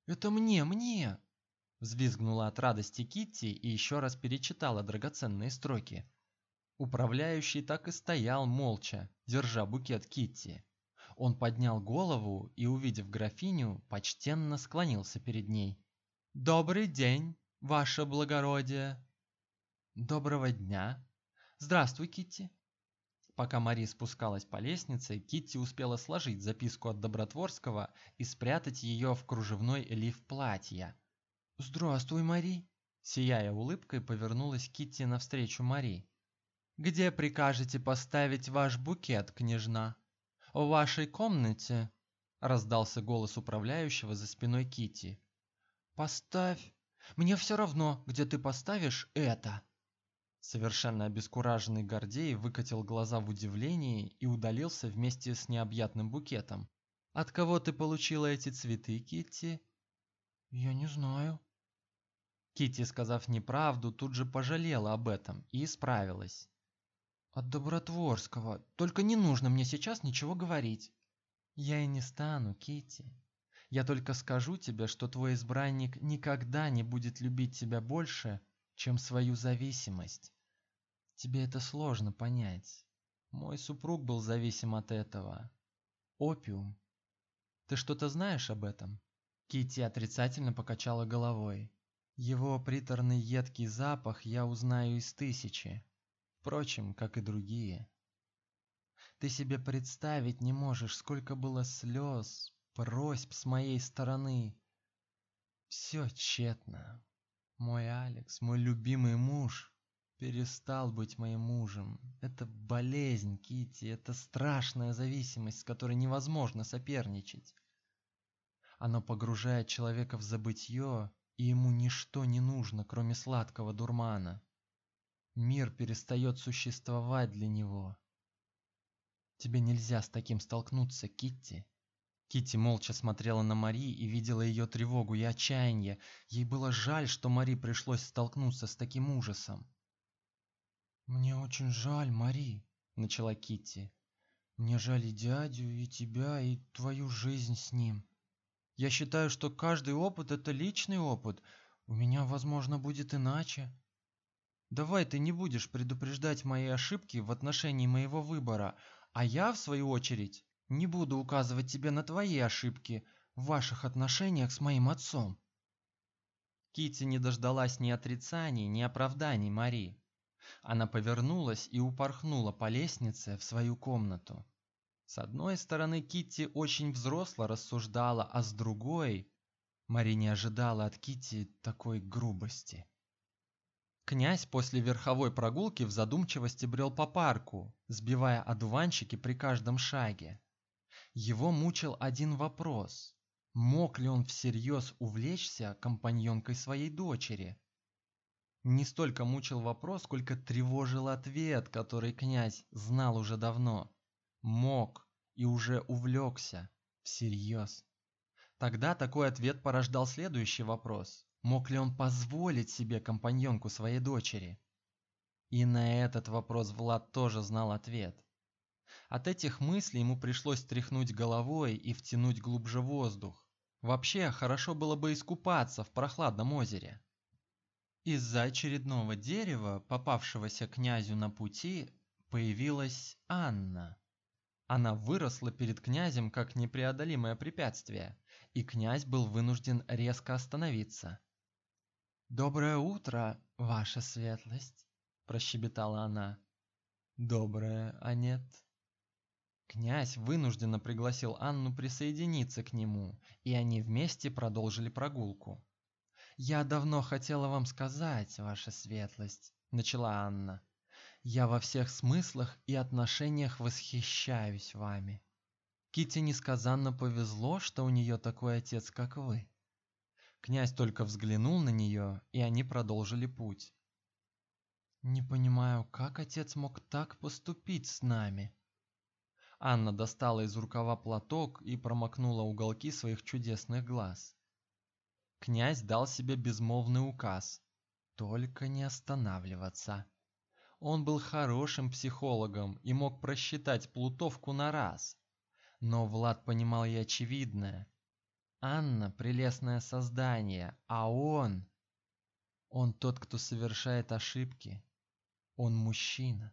Speaker 1: Это мне, мне, взвизгнула от радости Китти и еще раз перечитала драгоценные строки. Управляющий так и стоял молча, держа букет Китти. Он поднял голову и, увидев графиню, почтенно склонился перед ней. Добрый день, ваше благородие. Доброго дня. Здравствуй, Китти. Пока Мари спускалась по лестнице, Китти успела сложить записку от Добротворского и спрятать ее в кружевной лиф платья. "Здравствуй, Мари", сияя улыбкой, повернулась Китти навстречу Мари. Где прикажете поставить ваш букет, княжна? В вашей комнате? раздался голос управляющего за спиной Кити. Поставь. Мне все равно, где ты поставишь это. Совершенно обескураженный Гордей выкатил глаза в удивлении и удалился вместе с необъятным букетом. От кого ты получила эти цветы, Китти? Я не знаю. Китти, сказав неправду, тут же пожалела об этом и исправилась. От Добротворского. Только не нужно мне сейчас ничего говорить. Я и не стану, Кити. Я только скажу тебе, что твой избранник никогда не будет любить тебя больше, чем свою зависимость. Тебе это сложно понять. Мой супруг был зависим от этого. Опиум. Ты что-то знаешь об этом? Кити отрицательно покачала головой. Его приторный едкий запах я узнаю из тысячи. Впрочем, как и другие. Ты себе представить не можешь, сколько было слез, просьб с моей стороны. Все тщетно. Мой Алекс, мой любимый муж, перестал быть моим мужем. Это болезнь, Кити, это страшная зависимость, с которой невозможно соперничать. Оно погружает человека в забытье, и ему ничто не нужно, кроме сладкого дурмана. Мир перестает существовать для него. Тебе нельзя с таким столкнуться, Китти. Китти молча смотрела на Мари и видела ее тревогу и отчаяние. Ей было жаль, что Мари пришлось столкнуться с таким ужасом. Мне очень жаль, Мари, начала Китти. Мне жаль и дядю, и тебя, и твою жизнь с ним. Я считаю, что каждый опыт это личный опыт. У меня, возможно, будет иначе. Давай ты не будешь предупреждать мои ошибки в отношении моего выбора, а я в свою очередь не буду указывать тебе на твои ошибки в ваших отношениях с моим отцом. Кити не дождалась ни отрицаний, ни оправданий Мари. Она повернулась и упорхнула по лестнице в свою комнату. С одной стороны, Китти очень взросло рассуждала, а с другой Мари не ожидала от Китти такой грубости. Князь после верховой прогулки в задумчивости брел по парку, сбивая одуванчики при каждом шаге. Его мучил один вопрос: мог ли он всерьез увлечься компаньонкой своей дочери? Не столько мучил вопрос, сколько тревожил ответ, который князь знал уже давно мог и уже увлекся всерьез. Тогда такой ответ порождал следующий вопрос: мог ли он позволить себе компаньонку своей дочери? И на этот вопрос Влад тоже знал ответ. От этих мыслей ему пришлось тряхнуть головой и втянуть глубже воздух. Вообще, хорошо было бы искупаться в прохладном озере. Из-за очередного дерева, попавшегося князю на пути, появилась Анна. Она выросла перед князем как непреодолимое препятствие, и князь был вынужден резко остановиться. Доброе утро, ваша светлость, прощебетала она. Доброе, а нет. Князь вынужденно пригласил Анну присоединиться к нему, и они вместе продолжили прогулку. Я давно хотела вам сказать, ваша светлость, начала Анна. Я во всех смыслах и отношениях восхищаюсь вами. Кити несказанно повезло, что у нее такой отец, как вы. Князь только взглянул на нее, и они продолжили путь. Не понимаю, как отец мог так поступить с нами. Анна достала из рукава платок и промокнула уголки своих чудесных глаз. Князь дал себе безмолвный указ: только не останавливаться. Он был хорошим психологом и мог просчитать плутовку на раз. Но Влад понимал и очевидное. Анна прелестное создание, а он он тот, кто совершает ошибки. Он мужчина.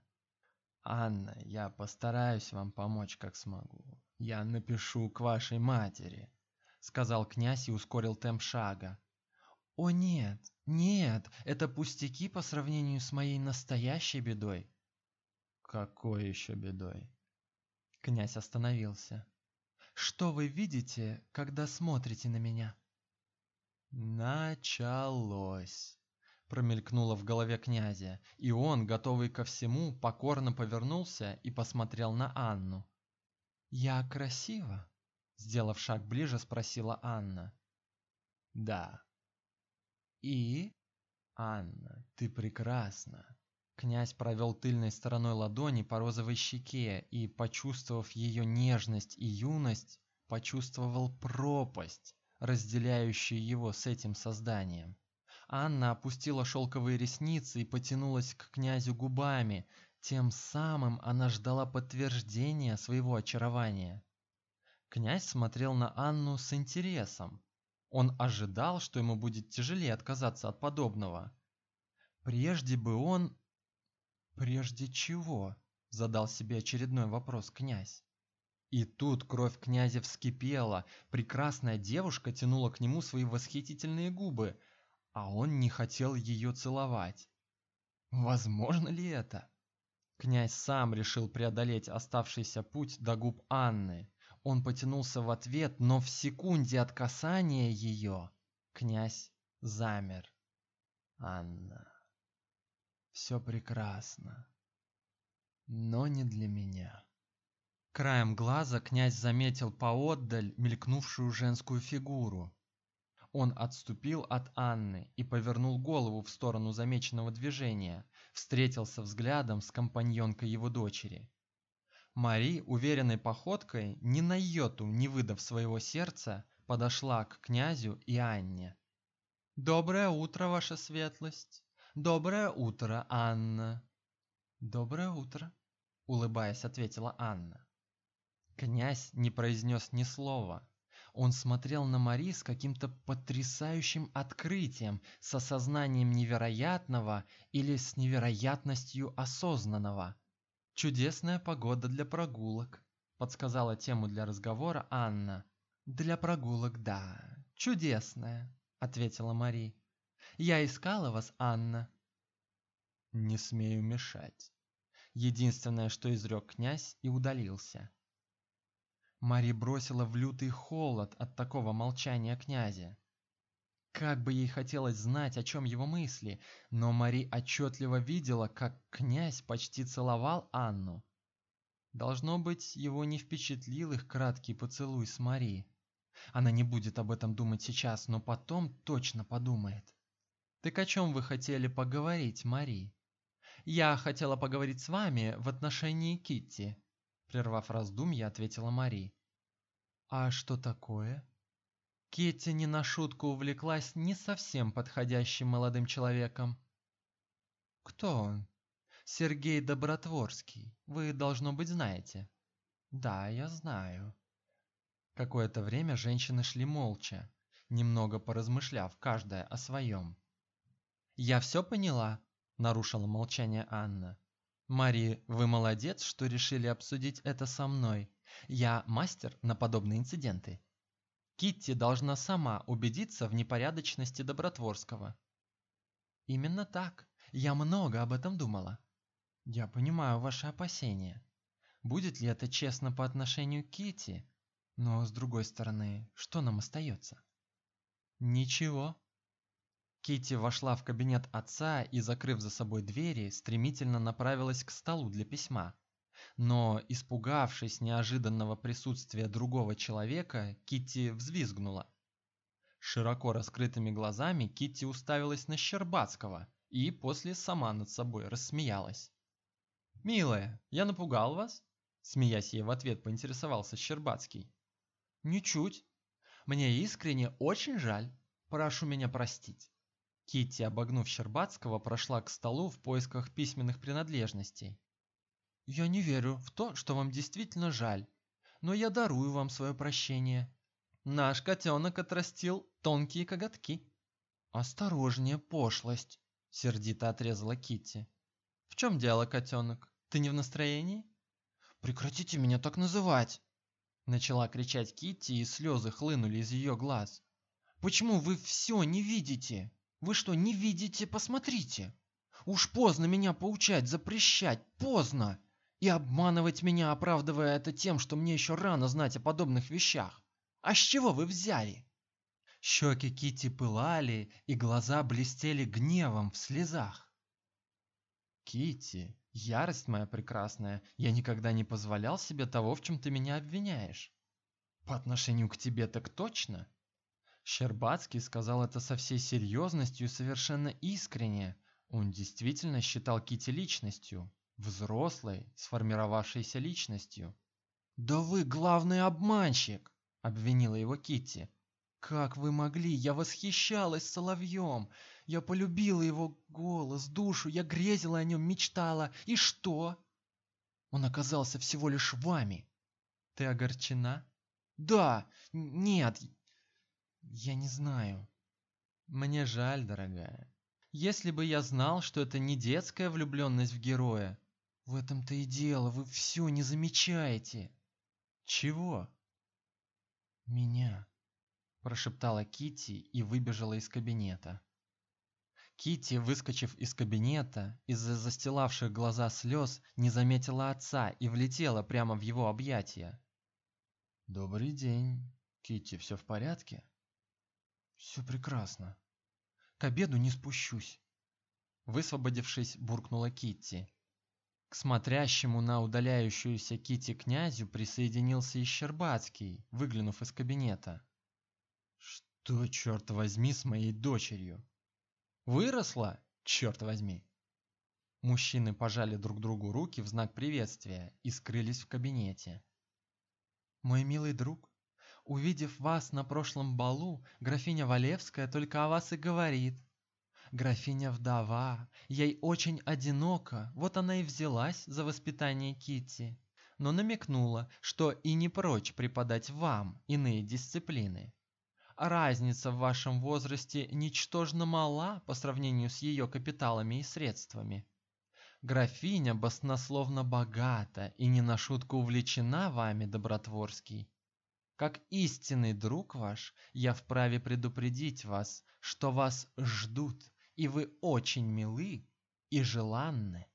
Speaker 1: Анна, я постараюсь вам помочь, как смогу. Я напишу к вашей матери, сказал князь и ускорил темп шага. О нет, нет, это пустяки по сравнению с моей настоящей бедой. Какой еще бедой? Князь остановился. Что вы видите, когда смотрите на меня? Началось. Промелькнуло в голове князя, и он, готовый ко всему, покорно повернулся и посмотрел на Анну. Я красива? Сделав шаг ближе, спросила Анна. Да, и Анна, ты прекрасна. Князь провел тыльной стороной ладони по розовой щеке и, почувствовав ее нежность и юность, почувствовал пропасть, разделяющую его с этим созданием. Анна опустила шелковые ресницы и потянулась к князю губами, тем самым она ждала подтверждения своего очарования. Князь смотрел на Анну с интересом, он ожидал, что ему будет тяжелее отказаться от подобного. Прежде бы он прежде чего? задал себе очередной вопрос князь. И тут кровь князя вскипела, прекрасная девушка тянула к нему свои восхитительные губы, а он не хотел ее целовать. Возможно ли это? Князь сам решил преодолеть оставшийся путь до губ Анны. Он потянулся в ответ, но в секунде от касания ее князь замер. Анна, все прекрасно, но не для меня. Краем глаза князь заметил поотдаль мелькнувшую женскую фигуру. Он отступил от Анны и повернул голову в сторону замеченного движения, встретился взглядом с компаньонкой его дочери. Мари уверенной походкой, ни на йоту не выдав своего сердца, подошла к князю и Анне. Доброе утро, ваша светлость. Доброе утро, Анна. Доброе утро, улыбаясь, ответила Анна. Князь не произнес ни слова. Он смотрел на Мари с каким-то потрясающим открытием, с осознанием невероятного или с невероятностью осознанного. Чудесная погода для прогулок, подсказала тему для разговора Анна. Для прогулок, да. Чудесная, ответила Мари. Я искала вас, Анна. Не смею мешать. Единственное, что изрек князь и удалился. Мари бросила в лютый холод от такого молчания князя. Как бы ей хотелось знать, о чем его мысли, но Мари отчетливо видела, как князь почти целовал Анну. Должно быть, его не впечатлил их краткий поцелуй с Мари. Она не будет об этом думать сейчас, но потом точно подумает. Так о чем вы хотели поговорить, Мари? Я хотела поговорить с вами в отношении Китти, прервав раздумья, ответила Мари. А что такое? Китти не на шутку увлеклась не совсем подходящим молодым человеком. Кто он? Сергей Добротворский. Вы должно быть знаете. Да, я знаю. Какое-то время женщины шли молча, немного поразмышляв каждая о своем. Я все поняла, нарушила молчание Анна. Мари, вы молодец, что решили обсудить это со мной. Я мастер на подобные инциденты. Китти должна сама убедиться в непорядочности Добротворского. Именно так. Я много об этом думала. Я понимаю ваши опасения. Будет ли это честно по отношению к Китти? Но с другой стороны, что нам остается? Ничего. Китти вошла в кабинет отца и, закрыв за собой двери, стремительно направилась к столу для письма. Но, испугавшись неожиданного присутствия другого человека, Китти взвизгнула. Широко раскрытыми глазами Китти уставилась на Щербацкого и после сама над собой рассмеялась. Милая, я напугал вас? смеясь ей в ответ, поинтересовался Щербацкий. Ничуть. Мне искренне очень жаль. Прошу меня простить. Китти, обогнув Щербацкого, прошла к столу в поисках письменных принадлежностей. Я не верю в то, что вам действительно жаль, но я дарую вам свое прощение. Наш котенок отрастил тонкие коготки. Осторожнее, пошлость, сердито отрезала Китти. В чем дело, котенок? Ты не в настроении? Прекратите меня так называть, начала кричать Китти, и слезы хлынули из ее глаз. Почему вы все не видите? Вы что, не видите? Посмотрите. Уж поздно меня поучать, запрещать, поздно и обманывать меня, оправдывая это тем, что мне еще рано знать о подобных вещах. А с чего вы взяли? Щеки Кити пылали, и глаза блестели гневом в слезах. Кити, ярость моя прекрасная, я никогда не позволял себе того, в чем ты меня обвиняешь. По отношению к тебе так точно. Щербацкий сказал это со всей серьезностью и совершенно искренне. Он действительно считал Кити личностью, взрослой, сформировавшейся личностью. Да вы главный обманщик, обвинила его Китти. Как вы могли? Я восхищалась соловьем. Я полюбила его голос, душу, я грезила о нем, мечтала. И что? Он оказался всего лишь вами. Ты огорчена? Да, нет. Я не знаю. Мне жаль, дорогая. Если бы я знал, что это не детская влюбленность в героя, в этом-то и дело, вы все не замечаете. Чего? Меня, прошептала Кити и выбежала из кабинета. Кити, выскочив из кабинета, из-за застилавших глаза слез, не заметила отца и влетела прямо в его объятия. Добрый день, Кити, все в порядке? Все прекрасно. К обеду не спущусь. Высвободившись, буркнула Китти. К смотрящему на удаляющуюся Кити князю присоединился и Щербацкий, выглянув из кабинета. Что, черт возьми, с моей дочерью? Выросла, черт возьми. Мужчины пожали друг другу руки в знак приветствия и скрылись в кабинете. Мой милый друг, увидев вас на прошлом балу, графиня Валевская только о вас и говорит. Графиня вдова, ей очень одиноко, вот она и взялась за воспитание Китти, но намекнула, что и не прочь преподать вам иные дисциплины. Разница в вашем возрасте ничтожно мала по сравнению с ее капиталами и средствами. Графиня баснословно богата и не на шутку увлечена вами, Добротворский. Как истинный друг ваш, я вправе предупредить вас, что вас ждут и вы очень милы и желанны.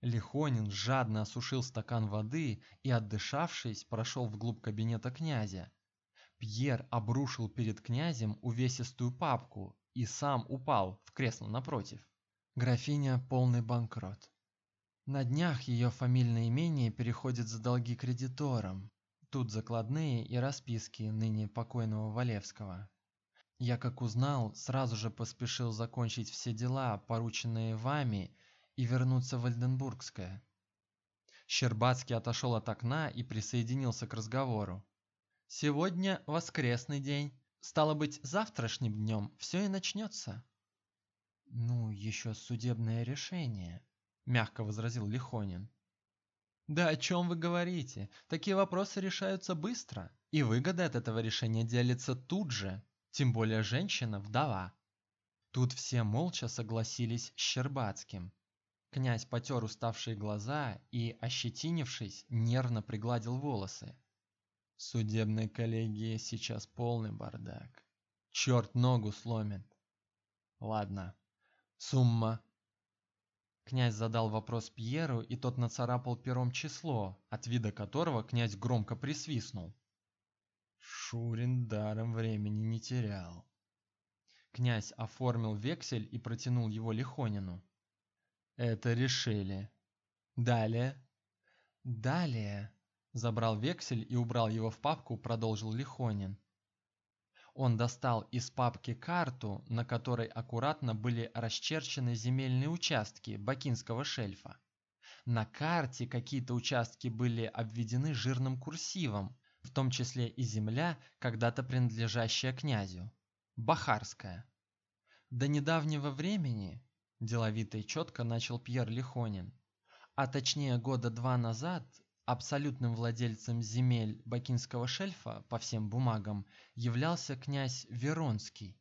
Speaker 1: Лихонин жадно осушил стакан воды и, отдышавшись, прошел вглубь кабинета князя. Пьер обрушил перед князем увесистую папку и сам упал в кресло напротив. Графиня полный банкрот. На днях ее фамильное имение переходит за долги кредиторам. Тут закладные и расписки ныне покойного Валевского. Я, как узнал, сразу же поспешил закончить все дела, порученные вами, и вернуться в Ольденбургское. Щербацкий отошел от окна и присоединился к разговору. Сегодня воскресный день, стало быть, завтрашним днем все и начнется. Ну, еще судебное решение, мягко возразил Лихонин. Да о чем вы говорите? Такие вопросы решаются быстро, и выгода от этого решения делится тут же, тем более женщина вдова. Тут все молча согласились с Щербацким. Князь потер уставшие глаза и, ощетинившись, нервно пригладил волосы. В судебной коллегии сейчас полный бардак. Черт ногу сломит. Ладно. Сумма. Князь задал вопрос Пьеру, и тот нацарапал пером число, от вида которого князь громко присвистнул. Шурин даром времени не терял. Князь оформил вексель и протянул его Лихонину. Это решили. Далее. Далее. Забрал вексель и убрал его в папку, продолжил Лихонин. Он достал из папки карту, на которой аккуратно были расчерчены земельные участки Бакинского шельфа. На карте какие-то участки были обведены жирным курсивом, в том числе и земля, когда-то принадлежащая князю, Бахарская. До недавнего времени, деловито и четко начал Пьер Лихонин, а точнее года два назад, абсолютным владельцем земель Бакинского шельфа по всем бумагам являлся князь Веронский.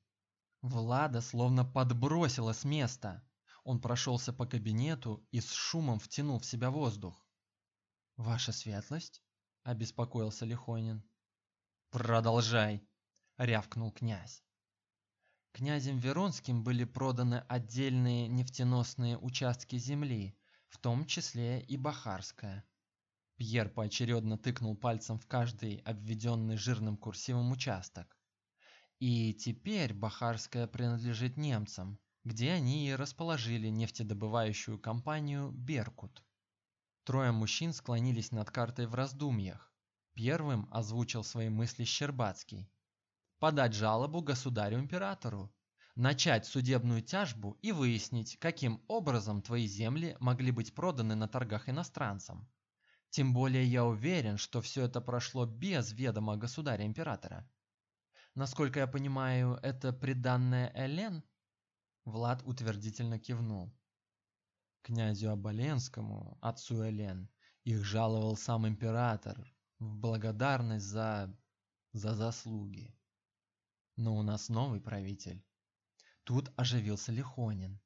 Speaker 1: Влада словно подбросила с места. Он прошелся по кабинету и с шумом втянул в себя воздух. Ваша светлость, обеспокоился Лихонин. Продолжай, рявкнул князь. Князем Веронским были проданы отдельные нефтеносные участки земли, в том числе и Бахарская. Пьер поочередно тыкнул пальцем в каждый обведенный жирным курсивом участок. И теперь Бахарская принадлежит немцам, где они и расположили нефтедобывающую компанию Беркут. Трое мужчин склонились над картой в раздумьях. Первым озвучил свои мысли Щербацкий. Подать жалобу государю-императору, начать судебную тяжбу и выяснить, каким образом твои земли могли быть проданы на торгах иностранцам. Тем более я уверен, что все это прошло без ведома государя-императора. Насколько я понимаю, это приданное Элен? Влад утвердительно кивнул князю Оболенскому, отцу Элен, их жаловал сам император в благодарность за за заслуги. Но у нас новый правитель. Тут оживился Лихонин.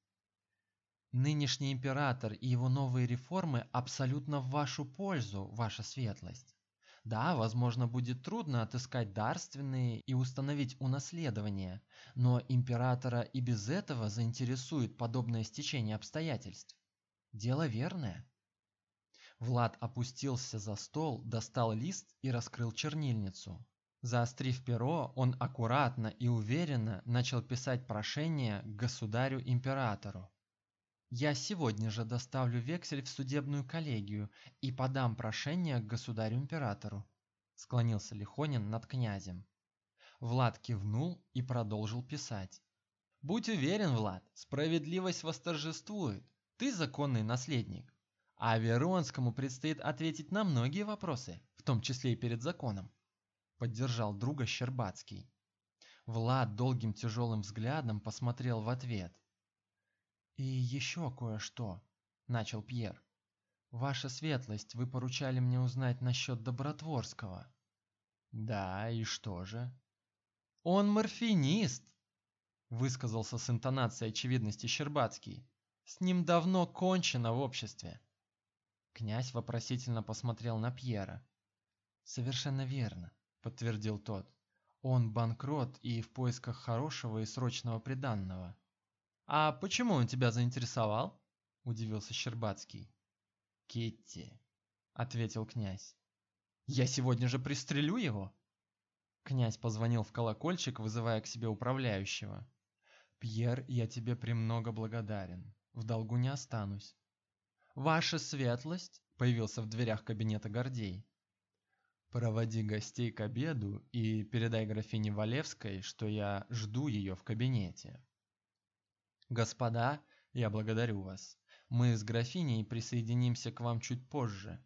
Speaker 1: Нынешний император и его новые реформы абсолютно в вашу пользу, ваша светлость. Да, возможно, будет трудно отыскать дарственные и установить унаследование, но императора и без этого заинтересует подобное стечение обстоятельств. Дело верное. Влад опустился за стол, достал лист и раскрыл чернильницу. Заострив перо, он аккуратно и уверенно начал писать прошение к государю-императору. Я сегодня же доставлю вексель в судебную коллегию и подам прошение к государю-императору, склонился Лихонин над князем. Влад кивнул и продолжил писать. Будь уверен, Влад, справедливость восторжествует. Ты законный наследник, а Веронскому предстоит ответить на многие вопросы, в том числе и перед законом. Поддержал друга Щербацкий. Влад долгим тяжелым взглядом посмотрел в ответ. И еще кое-что, начал Пьер. Ваша светлость, вы поручали мне узнать насчет Добротворского. Да, и что же? Он морфинист, высказался с интонацией очевидности Щербацкий. С ним давно кончено в обществе. Князь вопросительно посмотрел на Пьера. Совершенно верно, подтвердил тот. Он банкрот и в поисках хорошего и срочного приданного. А почему он тебя заинтересовал? удивился Щербацкий. Китти, ответил князь. Я сегодня же пристрелю его. Князь позвонил в колокольчик, вызывая к себе управляющего. Пьер, я тебе премного благодарен. В долгу не останусь. Ваша светлость, появился в дверях кабинета Гордей. Проводи гостей к обеду и передай графине Валевской, что я жду ее в кабинете. Господа, я благодарю вас. Мы с графиней присоединимся к вам чуть позже.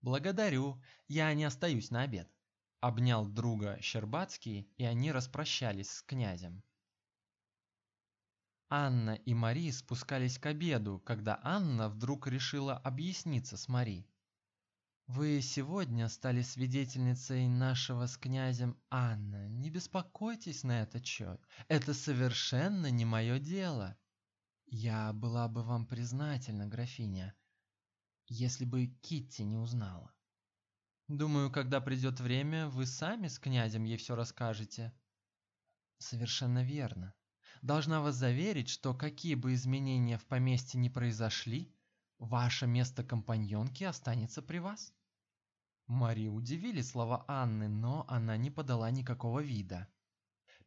Speaker 1: Благодарю. Я не остаюсь на обед. Обнял друга Щербацкий, и они распрощались с князем. Анна и Мари спускались к обеду, когда Анна вдруг решила объясниться с Мари. Вы сегодня стали свидетельницей нашего с князем Анна. Не беспокойтесь на этот счет. Это совершенно не мое дело. Я была бы вам признательна, графиня, если бы Китти не узнала. Думаю, когда придет время, вы сами с князем ей все расскажете. Совершенно верно. Должна вас заверить, что какие бы изменения в поместье ни произошли, ваше место компаньонки останется при вас. Мари удивили слова Анны, но она не подала никакого вида.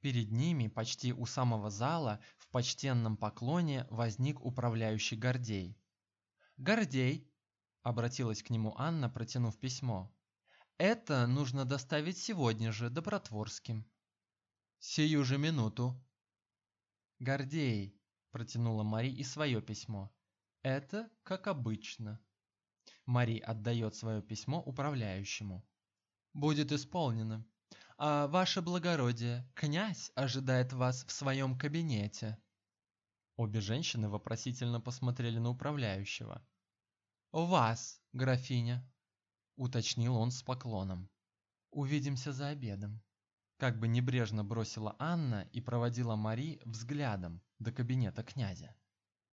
Speaker 1: Перед ними, почти у самого зала, в почтенном поклоне возник управляющий Гордей. Гордей, обратилась к нему Анна, протянув письмо. Это нужно доставить сегодня же Добротворским. Сию же минуту. Гордей, протянула Мари и свое письмо. Это как обычно. Мари отдает свое письмо управляющему. Будет исполнено. А ваше благородие, князь ожидает вас в своем кабинете. Обе женщины вопросительно посмотрели на управляющего. Вас, графиня, уточнил он с поклоном. Увидимся за обедом. Как бы небрежно бросила Анна и проводила Мари взглядом до кабинета князя.